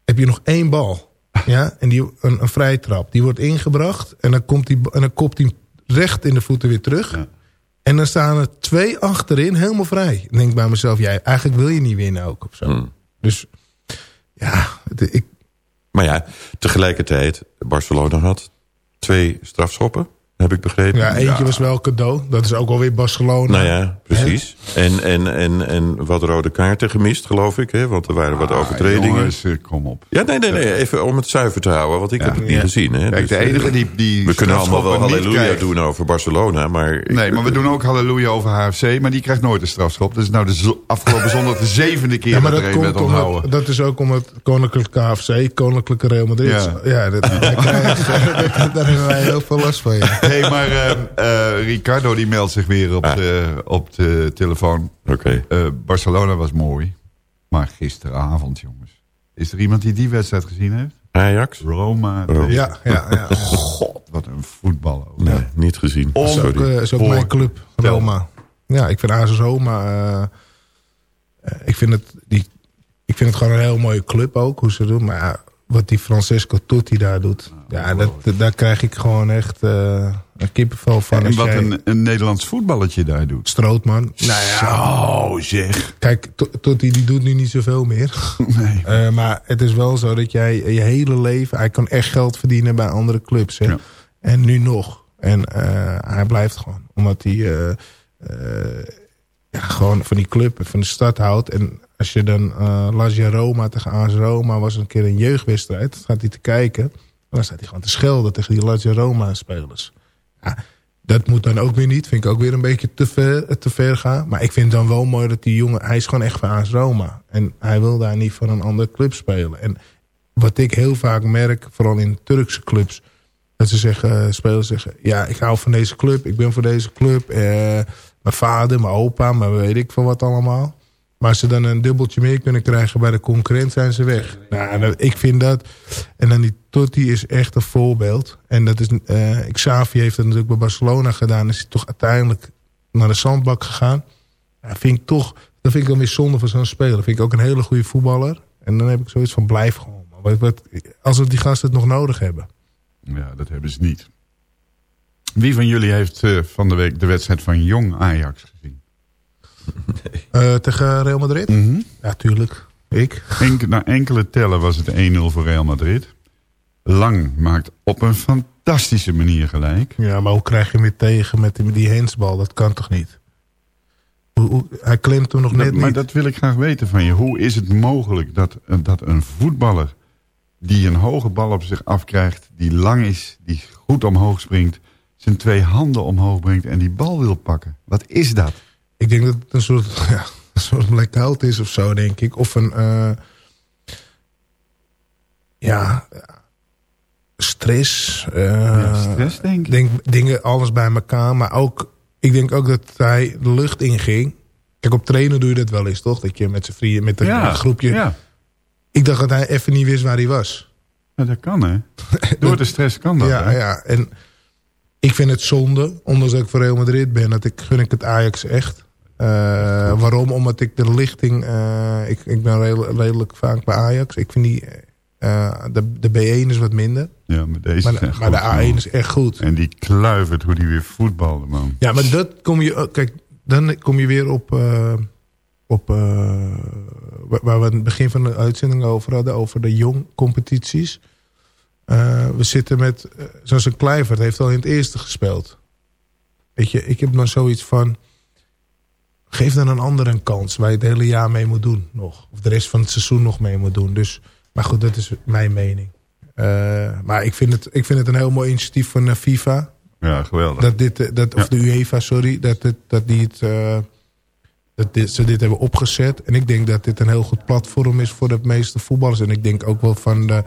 heb je nog één bal. Ja, en die, een, een vrije trap. Die wordt ingebracht. En dan, komt die, en dan kopt hij recht in de voeten weer terug. Ja. En dan staan er twee achterin helemaal vrij. Dan denk ik bij mezelf... Jij, eigenlijk wil je niet winnen ook of zo. Hmm. Dus ja, ik, Maar ja, tegelijkertijd, Barcelona had twee strafschoppen, heb ik begrepen. ja, eentje was wel cadeau. Dat is ook alweer Barcelona. Nou ja, precies. En, en, en, en wat rode kaarten gemist, geloof ik. Hè? Want er waren wat Ah, overtredingen. jongens, eh, kom op. Ja, nee, nee, nee. Even om het zuiver te houden. Want ik Ja. heb het niet Ja. gezien. Hè? Kijk, de Dus, enige eh, die, die We kunnen allemaal wel halleluja krijgt- doen over Barcelona. Maar Nee, maar we doen ook halleluja over HFC. Maar die krijgt nooit een strafschop. Dat is nou de afgelopen zondag de zevende keer Ja, maar dat er komt onthouden. dat is ook omdat Koninklijke KFC, Koninklijke Real Madrid. Ja. Ja, dat, daar- daar hebben wij heel veel last van. Ja. Hey, maar eh, eh, Ricardo die meldt zich weer op, Ah. de, op de telefoon. Oké. Eh, Barcelona was mooi. Maar gisteravond, jongens. Is er iemand die die wedstrijd gezien heeft? Ajax? Roma. Oh. Ja, ja, ja. God, wat een voetbal. ook. Nee, niet gezien. Dat is ook, eh, is ook mijn club, Roma. Ja, ik vind AS Roma... eh, eh, ik, vind het, die, ik vind het gewoon een heel mooie club ook, hoe ze doen. Maar wat die Francesco Totti daar doet... Ja, dat, daar krijg ik gewoon echt eh, een kippenvel van. En wat jij- een, een Nederlands voetballetje daar doet. Strootman. Nou ja, Zo zeg. Kijk, To- Totti die doet nu niet zoveel meer. Nee. Eh, maar het is wel zo dat jij je hele leven... Hij kan echt geld verdienen bij andere clubs. Hè? Ja. En nu nog. En eh, hij blijft gewoon. Omdat hij ja, gewoon van die club en van de stad houdt. En als je dan eh Lazio Roma tegen AS Roma... was een keer een jeugdwedstrijd. Gaat hij te kijken. Dan staat hij gewoon te schelden tegen die Lazio Roma spelers. Ja, dat moet dan ook weer niet. Vind ik ook weer een beetje te ver, te ver gaan. Maar ik vind dan wel mooi dat die jongen... Hij is gewoon echt van AS Roma. En hij wil daar niet voor een andere club spelen. En wat ik heel vaak merk, vooral in Turkse clubs... dat ze zeggen, spelers zeggen... ja, ik hou van deze club, ik ben voor deze club. Eh, mijn vader, mijn opa, maar weet ik van wat allemaal. Maar als ze dan een dubbeltje meer kunnen krijgen bij de concurrent, zijn ze weg. Nou, ik vind dat... En dan die Totti is echt een voorbeeld. En dat is... eh Xavi heeft dat natuurlijk bij Barcelona gedaan. Is hij toch uiteindelijk naar de zandbak gegaan. Ja, vind ik toch... Dat vind ik dan weer zonde van zo'n speler. Vind ik ook een hele goede voetballer. En dan heb ik zoiets van blijf gewoon. Wat, wat, die gasten het nog nodig hebben. Ja, dat hebben ze niet. Wie van jullie heeft eh, van de week de wedstrijd van Jong Ajax gezien? Eh, tegen Real Madrid? Ja, tuurlijk. Ik. Na enkele tellen was het 1-0 voor Real Madrid. Lang maakt op een fantastische manier gelijk. Ja, maar hoe krijg je hem weer tegen met die, die handsbal? Dat kan toch niet? Hoe, hoe- hij klimt hem nog net Dat- maar niet. dat wil ik graag weten van je. Hoe is het mogelijk dat, dat een voetballer die een hoge bal op zich afkrijgt... die lang is, die goed omhoog springt... zijn twee handen omhoog brengt en die bal wil pakken? Wat is dat? Ik denk dat het een soort, ja, een soort blackout is of zo, denk ik. Of een... eh, ja... Stress. eh, Ja, stress, denk ik. denk, dingen, alles bij elkaar. Maar ook... Ik denk ook dat hij de lucht inging. Kijk, op trainen doe je dat wel eens, toch? Dat je met z'n vrienden, met een groepje... Ja. Ik dacht dat hij even niet wist waar hij was. Ja, dat kan hè. Door de stress kan dat. ja, hè? ja, en ik vind het zonde, ondanks dat ik voor Real Madrid ben, dat ik gun ik het Ajax echt. Eh, waarom? Omdat ik de lichting, eh, ik, ik ben redelijk, redelijk vaak bij Ajax. Ik vind die, eh, de, de B1 is wat minder. Ja, maar deze Maar, maar de goed, A1 man. is echt goed. En die kluivert hoe die weer voetbalde, man. Ja, maar dat kom je, kijk, dan kom je weer op, op waar we het begin van de uitzending over hadden, over de jong competities. We zitten met, zoals een Kluivert heeft al in het eerste gespeeld. Weet je, ik heb dan zoiets van, geef dan een ander een kans waar je het hele jaar mee moet doen nog. Of de rest van het seizoen nog mee moet doen. Dus, maar goed, dat is mijn mening. Eh, maar ik vind, het, ik vind het een heel mooi initiatief van eh, FIFA. Ja, geweldig. Dat dit, eh, dat, of de UEFA, sorry, dat, het, dat, die het, dat dit, ze dit hebben opgezet. En ik denk dat dit een heel goed platform is voor de meeste voetballers. En ik denk ook wel van de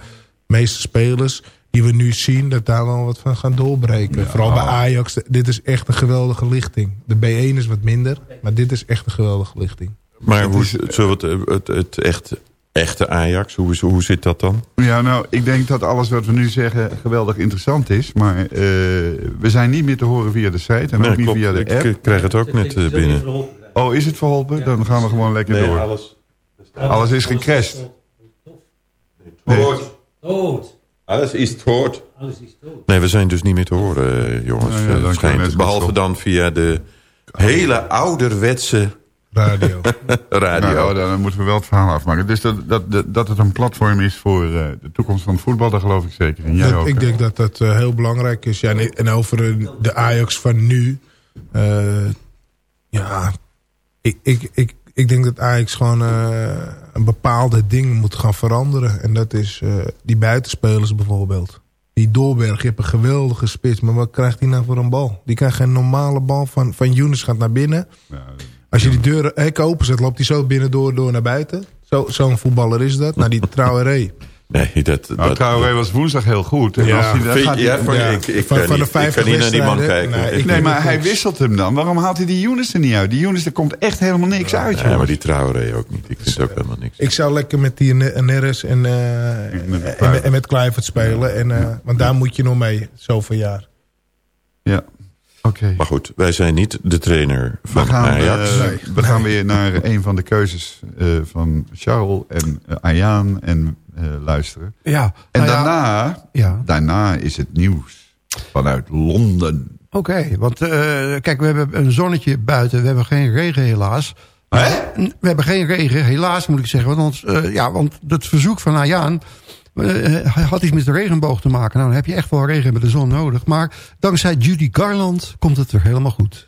meeste spelers die we nu zien... dat daar wel wat van gaan doorbreken. Vooral bij Ajax. Dit is echt een geweldige lichting. De B1 is wat minder, maar dit is echt een geweldige lichting. Maar hoe, zullen we het, het, het echt, echte Ajax, hoe, is- hoe zit dat dan? Ja, nou, ik denk dat alles wat we nu zeggen geweldig interessant is. Maar eh, we zijn niet meer te horen via de site en Nee, ook niet klopt. via de Ik, app. ik krijg het ook net eh, binnen. Oh, is het verholpen? Dan gaan we gewoon lekker Nee, door. alles- Alles is gecrashed. Dood. Alles is dood. Alles is dood. Nee, we zijn dus niet meer te horen, eh, jongens. Nou ja, Eh, schijnt. Behalve dan via de hele ouderwetse Radio. radio. Nou, dan moeten we wel het verhaal afmaken. Dus dat, dat, dat, dat het een platform is voor eh, de toekomst van het voetbal, daar geloof ik zeker in. Jij Dat- ook, ik hè? denk dat dat heel belangrijk is. Ja, en, en over de Ajax van nu. eh, ja, ik, ik, ik, ik denk dat Ajax gewoon eh, een bepaalde ding moet gaan veranderen. En dat is eh, die buitenspelers bijvoorbeeld. Die Doorberg, je hebt een geweldige spits. Maar wat krijgt hij nou voor een bal? Die krijgt geen normale bal van, van Younes gaat naar binnen. Als je die deuren hek openzet, loopt hij zo binnen door, door naar buiten. Zo- Zo'n voetballer is dat. Nou, die Traoré. Nee, dat... Nou, dat Traoré was woensdag heel goed. En Ja. als hij, dan Vind- gaat hij- ja, van- Ja. ik, ik Van- kan van de niet, ik 50 kan niet naar die man kijken. Nee, Ik- ik- Nee, maar hij wisselt hem dan. Waarom haalt hij die Younes er niet uit? Die Younes, er komt echt helemaal niks uit, Ja, maar die Traoré ook niet. Ik vind ook helemaal niks. Ik zou lekker met die Ne- Neres en, eh, met en, met Kluivert spelen. En, eh, want daar moet je nog mee, zoveel jaar. Ja, oké. Maar goed, wij zijn niet de trainer We van gaan, Ajax. eh, Nee. we gaan weer naar een van de keuzes eh, van Charles en uh, Ayaan en luisteren. Ja. En nou daarna, Ja. daarna is het nieuws vanuit Londen. Oké, want eh, kijk, we hebben een zonnetje buiten. We hebben geen regen helaas. We hebben geen regen, helaas moet ik zeggen. Want, ons, eh, ja, want het verzoek van Ayaan eh, had iets met de regenboog te maken. Nou, dan heb je echt wel regen met de zon nodig. Maar dankzij Judy Garland komt het weer helemaal goed.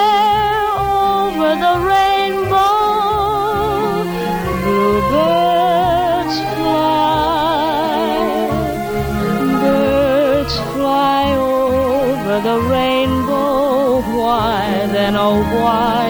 why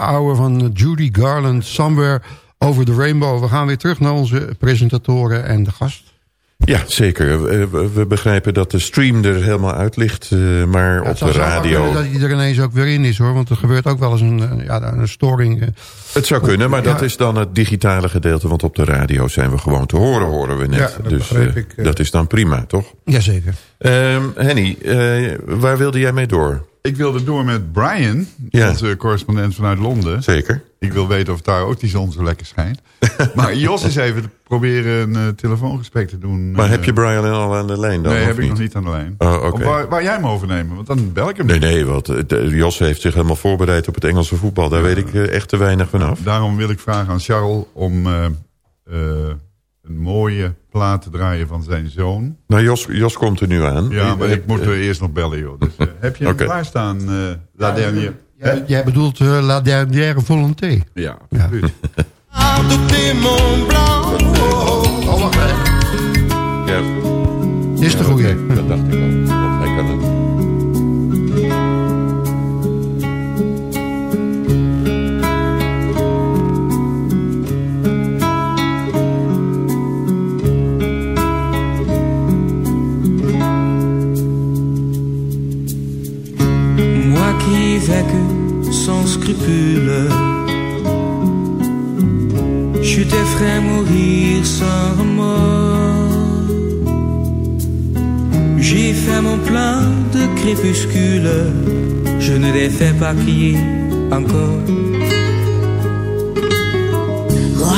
super van Judy Garland, Somewhere Over the Rainbow. We gaan weer terug naar onze presentatoren en de gast. Ja, zeker. We, begrijpen dat de stream er helemaal uit ligt. eh, maar Ja, op de radio... dat hij er ineens ook weer in is hoor. Want er gebeurt ook wel eens een, eh, ja, een storing. eh. Het zou kunnen, maar dat is dan het digitale gedeelte. Want op de radio zijn we gewoon te horen, horen we net. Ja, dat dus ik, dat is dan prima, toch? Jazeker. Ehm Henny, waar wilde jij mee door? Ik wilde door met Brian, Ja. onze correspondent vanuit Londen. Zeker. Ik wil weten of daar ook die zon zo lekker schijnt. maar Jos is even proberen een eh, telefoongesprek te doen. Maar eh, heb je Brian al aan de lijn dan? Nee, heb ik nog niet aan de lijn. Oh, Waar, waar jij hem overnemen, want dan bel ik hem Nee, niet. nee, want eh, de- Jos heeft zich helemaal voorbereid op het Engelse voetbal. Daar weet ik echt te weinig van af. Daarom wil ik vragen aan Charles om mooie plaat te draaien van zijn zoon. Nou, Jos, Jos komt er nu aan. Ja, maar ik moet er eerst nog bellen, joh. Dus, eh, heb je hem Oké. klaarstaan, eh La Dernière? Jij, jij bedoelt eh, La Dernière Volonté. Ja, Ja. absoluut. Oh, wacht even. ja, Dit is de ja, goeie. oké, Dat dacht ik al. Sans scrupule, je te ferai mourir sans remords. J'ai fait mon plein de crépuscule, je ne les fais pas crier encore. Roi,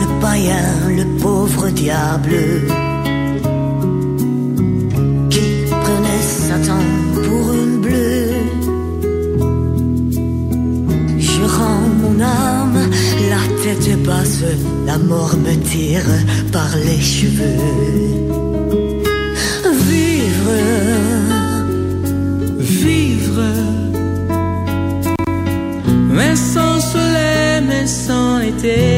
le païen, le pauvre diable mort me tire par les cheveux. Vivre, Vivre, mais sans soleil, mais sans été.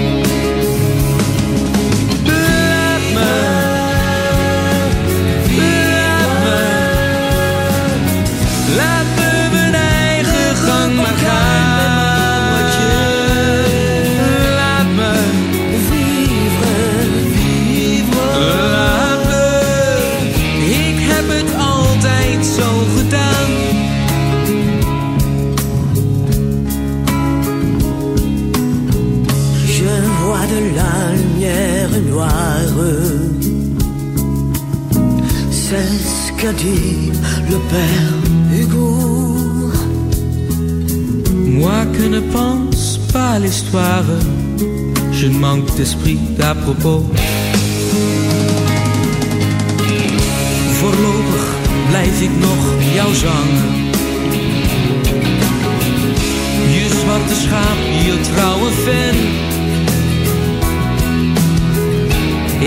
Qu'a dit le père Hugo. Moi que ne pense pas l'histoire, je manque d'esprit d'à propos. Voorlopig blijf ik nog jou zangen. Je zwarte schaap, je trouwe fan.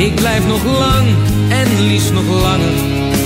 Ik blijf nog lang en liefst nog langer,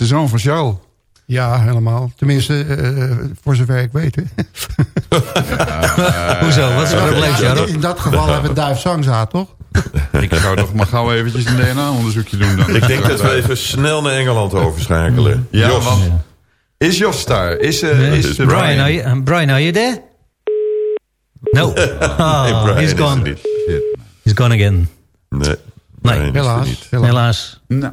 De zoon van Charles. Ja, helemaal. Tenminste, eh, voor zover ik weet. hè. Hoezo? Wat is het probleem, Charles? In dat geval hebben we Duif Zangzaad, toch? Ik zou toch maar gauw eventjes een DNA-onderzoekje doen dan. Ik denk dat we even snel naar Engeland overschakelen. Ja, Jos. want... Is Jos daar? Is, eh, is, eh, Brian, are you, uh, Brian, are you there? No. Nee, Brian he's is gone. He's gone again. Nee, Brian er Helaas. helaas. Helaas. Nou,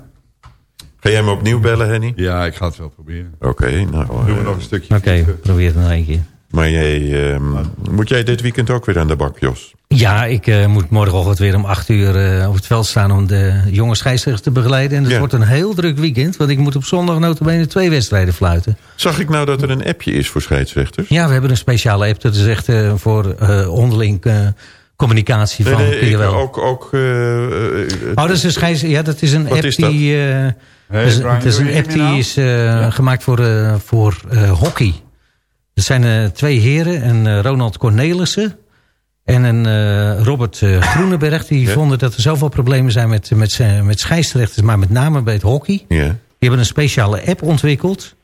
Ga jij hem opnieuw bellen, Henny? ja, ik ga het wel proberen. Oké, nou... Doen we eh, nog een stukje. Oké, probeer het nog een keer. maar jij, ehm, moet jij dit weekend ook weer aan de bak, Jos? Ja, ik eh, moet morgenochtend weer om acht uur eh, op het veld staan om de jonge scheidsrechter te begeleiden. En het Ja. wordt een heel druk weekend, want ik moet op zondag notabene twee wedstrijden fluiten. Zag ik nou dat er een appje is voor scheidsrechters? Ja, we hebben een speciale app, dat is echt eh, voor eh, onderling eh, communicatie Nee, van nee, kun je ik- wel. ook... ook Oh, dat is een scheids... Ja, dat is een Wat app is die... eh, Hey, dat is, Brian, dat is een je app nou? die is eh, gemaakt voor, eh, voor eh, hockey. Er zijn eh, twee heren, een eh, Ronald Cornelissen en een eh, Robert eh, Groeneberg. Die Ja. vonden dat er zoveel problemen zijn met, met, met scheidsrechters, maar met name bij het hockey. ja. Die hebben een speciale app ontwikkeld.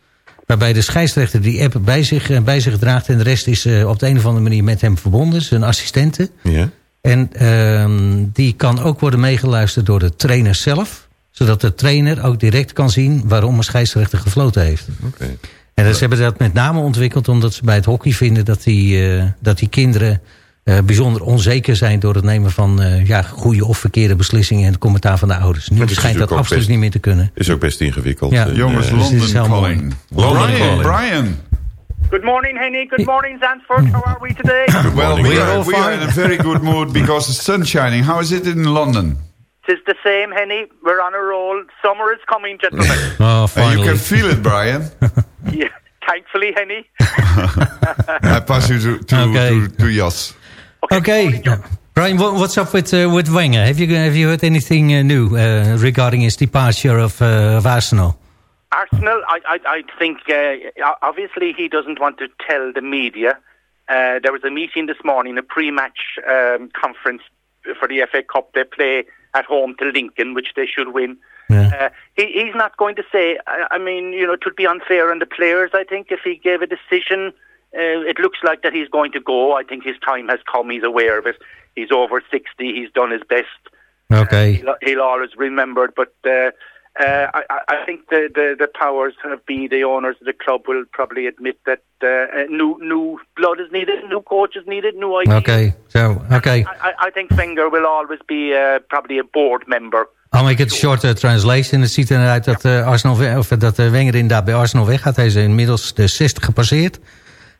Waarbij de scheidsrechter die app bij zich, eh, bij zich draagt. En de rest is eh, op de een of andere manier met hem verbonden. Zijn assistenten. Ja. En ehm, die kan ook worden meegeluisterd door de trainer zelf. Zodat de trainer ook direct kan zien waarom een scheidsrechter gefloten heeft. Oké. En dat, ze hebben dat met name ontwikkeld omdat ze bij het hockey vinden... dat die, eh, dat die kinderen eh, bijzonder onzeker zijn... door het nemen van eh, ja, goede of verkeerde beslissingen... en het commentaar van de ouders. Nu schijnt dat absoluut best- niet meer te kunnen. Is ook best ingewikkeld. Ja. En, Jongens, Dus London calling. London Brian, calling. Brian. Good morning, Henny. Good morning, Zandvoort. How are we today? Well, morning, we are, we are in a very good mood because the sun's shining. How is it in London? Tis the same, Henny. We're on a roll. Summer is coming, gentlemen. Oh, And finally. you can feel it, Brian. yeah, thankfully, Henny. I pass you to, to, Okay. to, to Jos. Okay. Brian, what, what's up with uh, with Wenger? Have you have you heard anything uh, new uh, regarding his departure of, uh, of Arsenal? Arsenal, I, I, I think uh, obviously he doesn't want to tell the media. Uh, there was a meeting this morning, a pre-match um, conference for the FA Cup. They play at home to Lincoln, which they should win. Uh, he, he's not going to say. I, I mean, you know, it would be unfair on the players. I think if he gave a decision, uh, it looks like that he's going to go. I think his time has come. He's aware of it. He's over sixty. He's done his best. Okay. He'll, he'll always remembered, but. Uh, uh, I, I- I think the, the, the powers of be the owners of the club will probably admit that uh, uh, new new blood is needed, new coach is needed, new ideas. Okay, so, okay. I, I- I think Wenger will always be uh, probably a board member. I'll make it a short uh, translation. Het ziet eruit dat, eh, Arsenal, of, dat Wenger inderdaad bij Arsenal weggaat. Hij is inmiddels de 60 gepasseerd.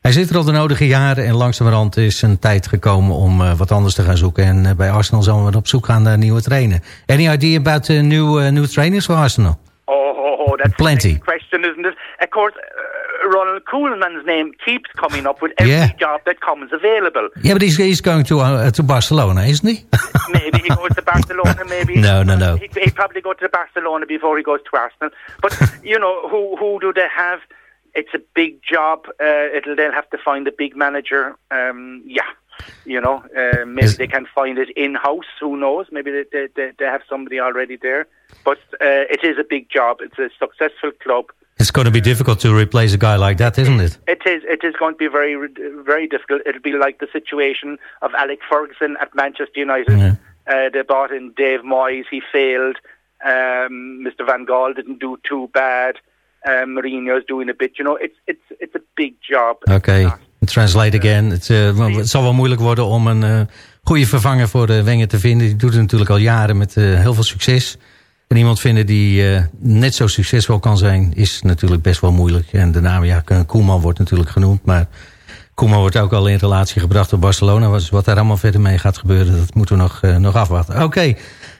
Hij zit er al de nodige jaren en langzamerhand is een tijd gekomen om eh, wat anders te gaan zoeken. En eh, bij Arsenal zullen we op zoek gaan naar nieuwe trainer. Any idea about uh, new, uh, new trainers for Arsenal? Oh, oh, oh that's Plenty. the question, isn't it? Of course, uh, Ronald Koeman's name keeps coming up with every Yeah. job that comes available. Yeah, but he's, he's going to, uh, to Barcelona, isn't he? maybe he goes to Barcelona, maybe. No, no, no. He'd, he'd probably go to Barcelona before he goes to Arsenal. But, you know, who who do they have? It's a big job. Uh, it'll, they'll have to find a big manager. Um, yeah. You know, uh, maybe they can find it in-house. Who knows? Maybe they, they, they, have somebody already there. But uh, it is a big job. It's a successful club. It's going to be difficult to replace a guy like that, isn't it? It is. It is going to be very, very difficult. It'll be like the situation of Alec Ferguson at Manchester United. Uh, they bought in Dave Moyes. He failed. Um, Mr. Van Gaal didn't do too bad. Um, Mourinho's doing a bit. You know, it's it's it's a big job. Oké, translate again. Het, eh, het zal wel moeilijk worden om een eh, goede vervanger voor de Wenger te vinden. Die doet het natuurlijk al jaren met eh, heel veel succes. En iemand vinden die net zo succesvol kan zijn, is natuurlijk best wel moeilijk. En de naam, ja, Koeman wordt natuurlijk genoemd, maar Koeman wordt ook al in relatie gebracht door Barcelona. Wat daar allemaal verder mee gaat gebeuren, dat moeten we nog, nog afwachten. Oké.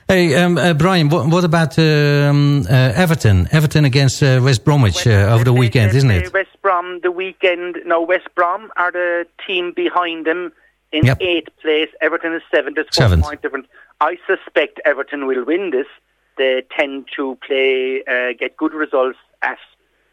Hey, um, uh, Brian, what, what about um, uh, Everton? Everton against uh, West Bromwich uh, over the weekend, isn't it? West Brom the weekend. No, West Brom are the team behind them in Yep. eighth place. Everton is seventh. It's four Seventh. point difference. I suspect Everton will win this. They tend to play, uh, get good results at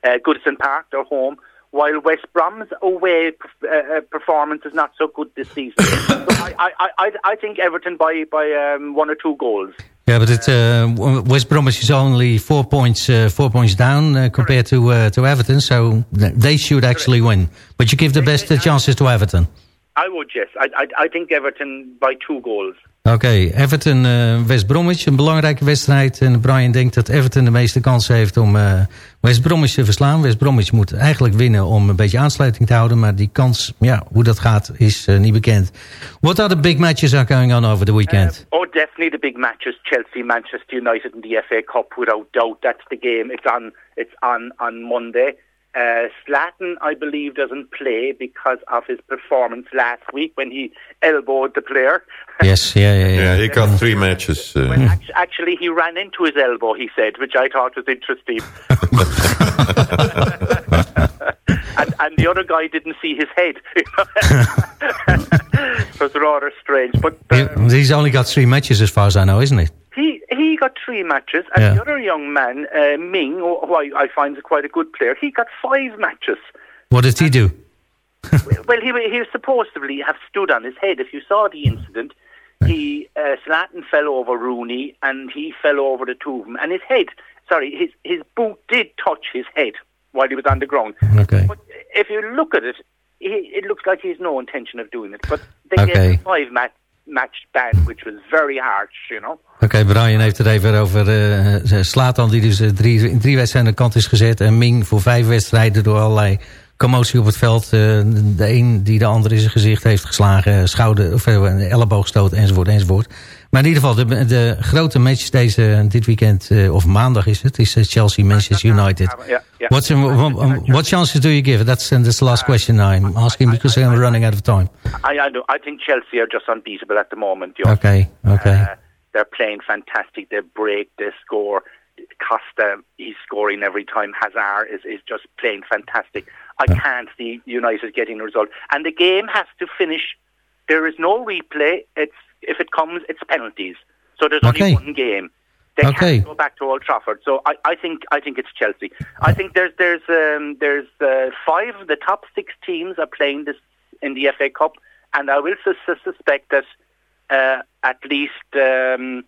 uh, Goodison Park, their home. While West Brom's away uh, uh, performance is not so good this season, so I, I, I, I- I think Everton by by um, one or two goals. Yeah, but it, uh, West Bromwich is only four points uh, four points down uh, compared to uh, to Everton, so they should actually win. But you give the best uh, chances to Everton. I would yes, I, I, I think Everton by two goals. Oké, Everton uh, West Bromwich, een belangrijke wedstrijd. En Brian denkt dat Everton de meeste kans heeft om uh, West Bromwich te verslaan. West Bromwich moet eigenlijk winnen om een beetje aansluiting te houden. Maar die kans, ja, hoe dat gaat, is uh, niet bekend. What are the big matches are going on over the weekend? Oh, definitely the big matches: Chelsea, Manchester United, and the FA Cup. Without doubt, that's the game. It's on. It's on on Monday. Uh, Slatton, I believe, doesn't play because of his performance last week when he elbowed the player. yes, yeah, yeah, yeah. Yeah, he got three matches. Uh, Well, act- actually, he ran into his elbow. He said, which I thought was interesting. and, and the other guy didn't see his head. it was rather strange, but. Uh, He's only got three matches as far as I know, isn't it? He he got three matches, and Yeah. the other young man, uh, Ming, who I, I find is quite a good player, he got five matches. What did he do? well, he he was supposedly have stood on his head. If you saw the incident, he uh, Slatan fell over Rooney, and he fell over the two of them, and his head, sorry, his his boot did touch his head while he was on the ground. Okay. But if you look at it, he, it looks like he has no intention of doing it. But they Okay. gave him five match match ban, which was very harsh, you know. Oké, Brian heeft het even over uh, Slatan die dus eh, drie, in drie wedstrijden aan de kant is gezet. En Ming voor vijf wedstrijden door allerlei commotie op het veld. De een die de ander in zijn gezicht heeft geslagen. Schouder, of, een elleboogstoot enzovoort enzovoort. Maar in ieder geval, de, de grote match deze, dit weekend, of maandag is het, is eh, Chelsea-Manchester United. What's, what, what chances do you give? That's, that's the last question I'm asking because I'm running out of time. I I, I think Chelsea are just unbeatable at the moment. Okay, okay. They're playing fantastic. They break, they score. Costa, he's scoring every time. Hazard is, is just playing fantastic. I can't see United getting a result. And the game has to finish. There is no replay. It's if it comes, it's penalties. So there's Okay. only one game. They Okay. can't go back to Old Trafford. So I, I think I think it's Chelsea. I think there's there's um, there's uh, five of the top six teams are playing this in the FA Cup, and I will sus- sus- suspect that at least um,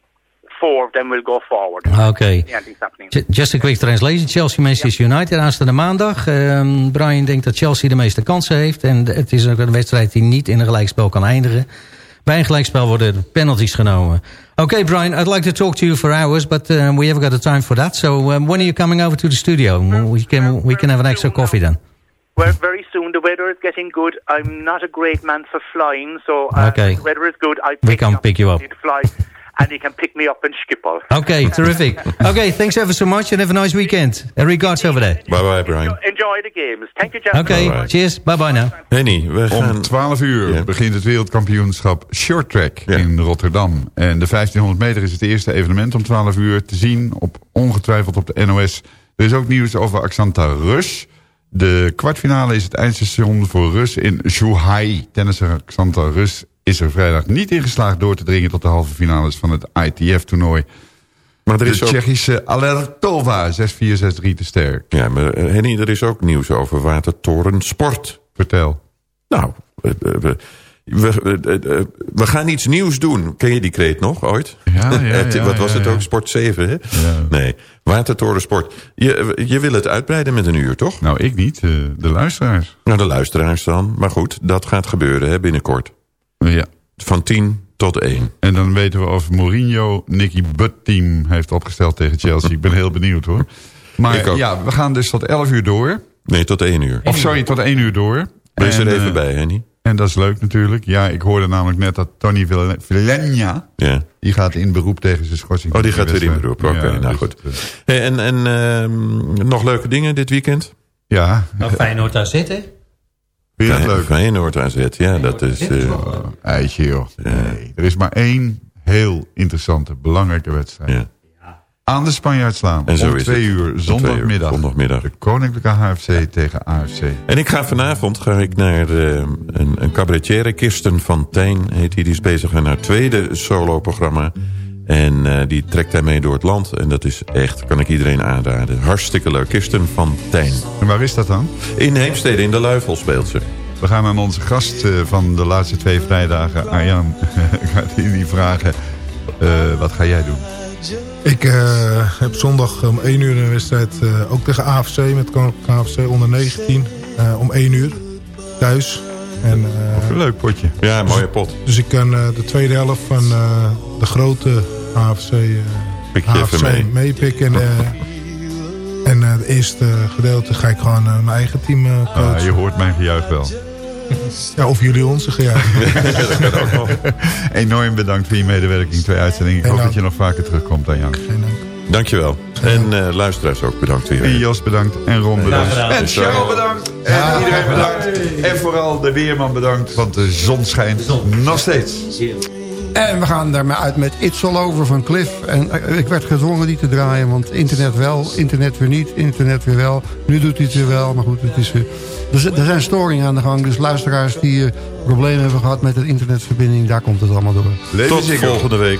four of them will go forward. Okay. Yeah, happening. J- Just a quick translation. Chelsea Manchester United aanstaande maandag. Ehm, Brian denkt dat Chelsea de meeste kansen heeft. En het is ook een wedstrijd die niet in een gelijkspel kan eindigen. Bij een gelijkspel worden penalties genomen. Okay, Brian, I'd like to talk to you for hours, but uh, we haven't got the time for that. So um, when are you coming over to the studio? We can we can have an extra coffee then. Well, very soon. The weather is getting good. I'm not a great man for flying, so uh, Okay. the weather is good. I We pick can pick you up. To fly, and he can pick me up in Schiphol. Okay, terrific. Okay, thanks ever so much and have a nice weekend. And regards over there. Bye bye, Brian. Enjoy the games. Thank you, gentlemen. Okay, cheers. Bye bye now. Henny, we gaan... Om 12 uur begint het wereldkampioenschap Short Track in Rotterdam. En de 1500 meter is het eerste evenement om 12 uur te zien. Op, ongetwijfeld op de NOS. Er is ook nieuws over Axanta Rus. De kwartfinale is het eindstation voor Rus in Zhuhai. Tennisser Axanta Rus is er vrijdag niet in geslaagd door te dringen... tot de halve finales van het ITF-toernooi. Maar er is de ook- Tsjechische Alertova 6-4, 6-3 te sterk. Ja, maar eh, Henny, er is ook nieuws over Watertoren Sport. Vertel. Nou, eh, eh, we, we, eh, eh, we gaan iets nieuws doen. Ken je die kreet nog ooit? Ja, ja, Het- ja, Wat was ja, het ook? Sport 7, hè? Nee, Watertoren Sport. Je, je wil het uitbreiden met een uur, toch? Nou, ik niet. eh, de luisteraars. Nou, de luisteraars dan. Maar goed, dat gaat gebeuren hè, binnenkort. Ja. Van 10 tot 1. En dan weten we of Mourinho Nicky Butt team heeft opgesteld tegen Chelsea. Ik ben heel benieuwd hoor. Maar ja, we gaan dus tot 11 uur door. Nee, tot 1 uur. Of sorry, tot 1 uur door. Wees er En, even eh, bij, Henny. En dat is leuk natuurlijk. Ja, ik hoorde namelijk net dat Tony Vill- Villena... Ja. die gaat in beroep tegen zijn schorsing. Oh, die gaat weer in beroep. Oké, Ja, nou dus goed. het, Hey, en en ehm, nog leuke dingen dit weekend? Ja. Nou, Feyenoord AZ, hè? Vind je dat Fijn- leuk? Feyenoord AZ, ja, dat is... eh, Eitje joh. Nee, er is maar één heel interessante, belangrijke wedstrijd. ja. Aan de Spanjaard slaan. En zo om is twee het. uur, zondagmiddag. De Koninklijke HFC tegen AFC. En ik ga vanavond ga ik naar eh, een, een cabaretière. Kirsten van Tijn heet die. Die is bezig met haar tweede solo-programma. En eh, die trekt hij mee door het land. En dat is echt, kan ik iedereen aanraden. Hartstikke leuk. Kirsten van Tijn. En waar is dat dan? In Heemstede, in de Luifel speelt ze. We gaan aan onze gast eh, van de laatste twee vrijdagen, Arjan, die vragen... wat ga jij doen? Ik eh, heb zondag om 1 uur een wedstrijd, eh, ook tegen AFC, met KFC onder 19, eh, om 1 uur, thuis. En, Een leuk potje. Ja, een mooie pot. dus ik kan de tweede helft van de grote AFC, AFC mee. meepikken. En, en het eerste gedeelte ga ik gewoon mijn eigen team eh, coachen. Ah, je hoort mijn gejuich wel. Ja, of jullie onze dat ook nog. Enorm bedankt voor je medewerking. Twee uitzendingen. Ik hoop dan- dat je nog vaker terugkomt, Arjan. Geen dank. Dankjewel. En eh, luisteraars ook bedankt weer. En Jos bedankt. En Ron bedankt. En Cheryl bedankt. En iedereen bedankt. En vooral de weerman bedankt. Want de zon schijnt nog steeds. En we gaan daarmee uit met It's All Over van Cliff. En eh, ik werd gedwongen die te draaien, want internet wel, internet weer niet, internet weer wel. Nu doet hij het weer wel, maar goed, het is, eh, er, er zijn storingen aan de gang. Dus luisteraars die eh, problemen hebben gehad met de internetverbinding, daar komt het allemaal door. Leven Tot volgende week.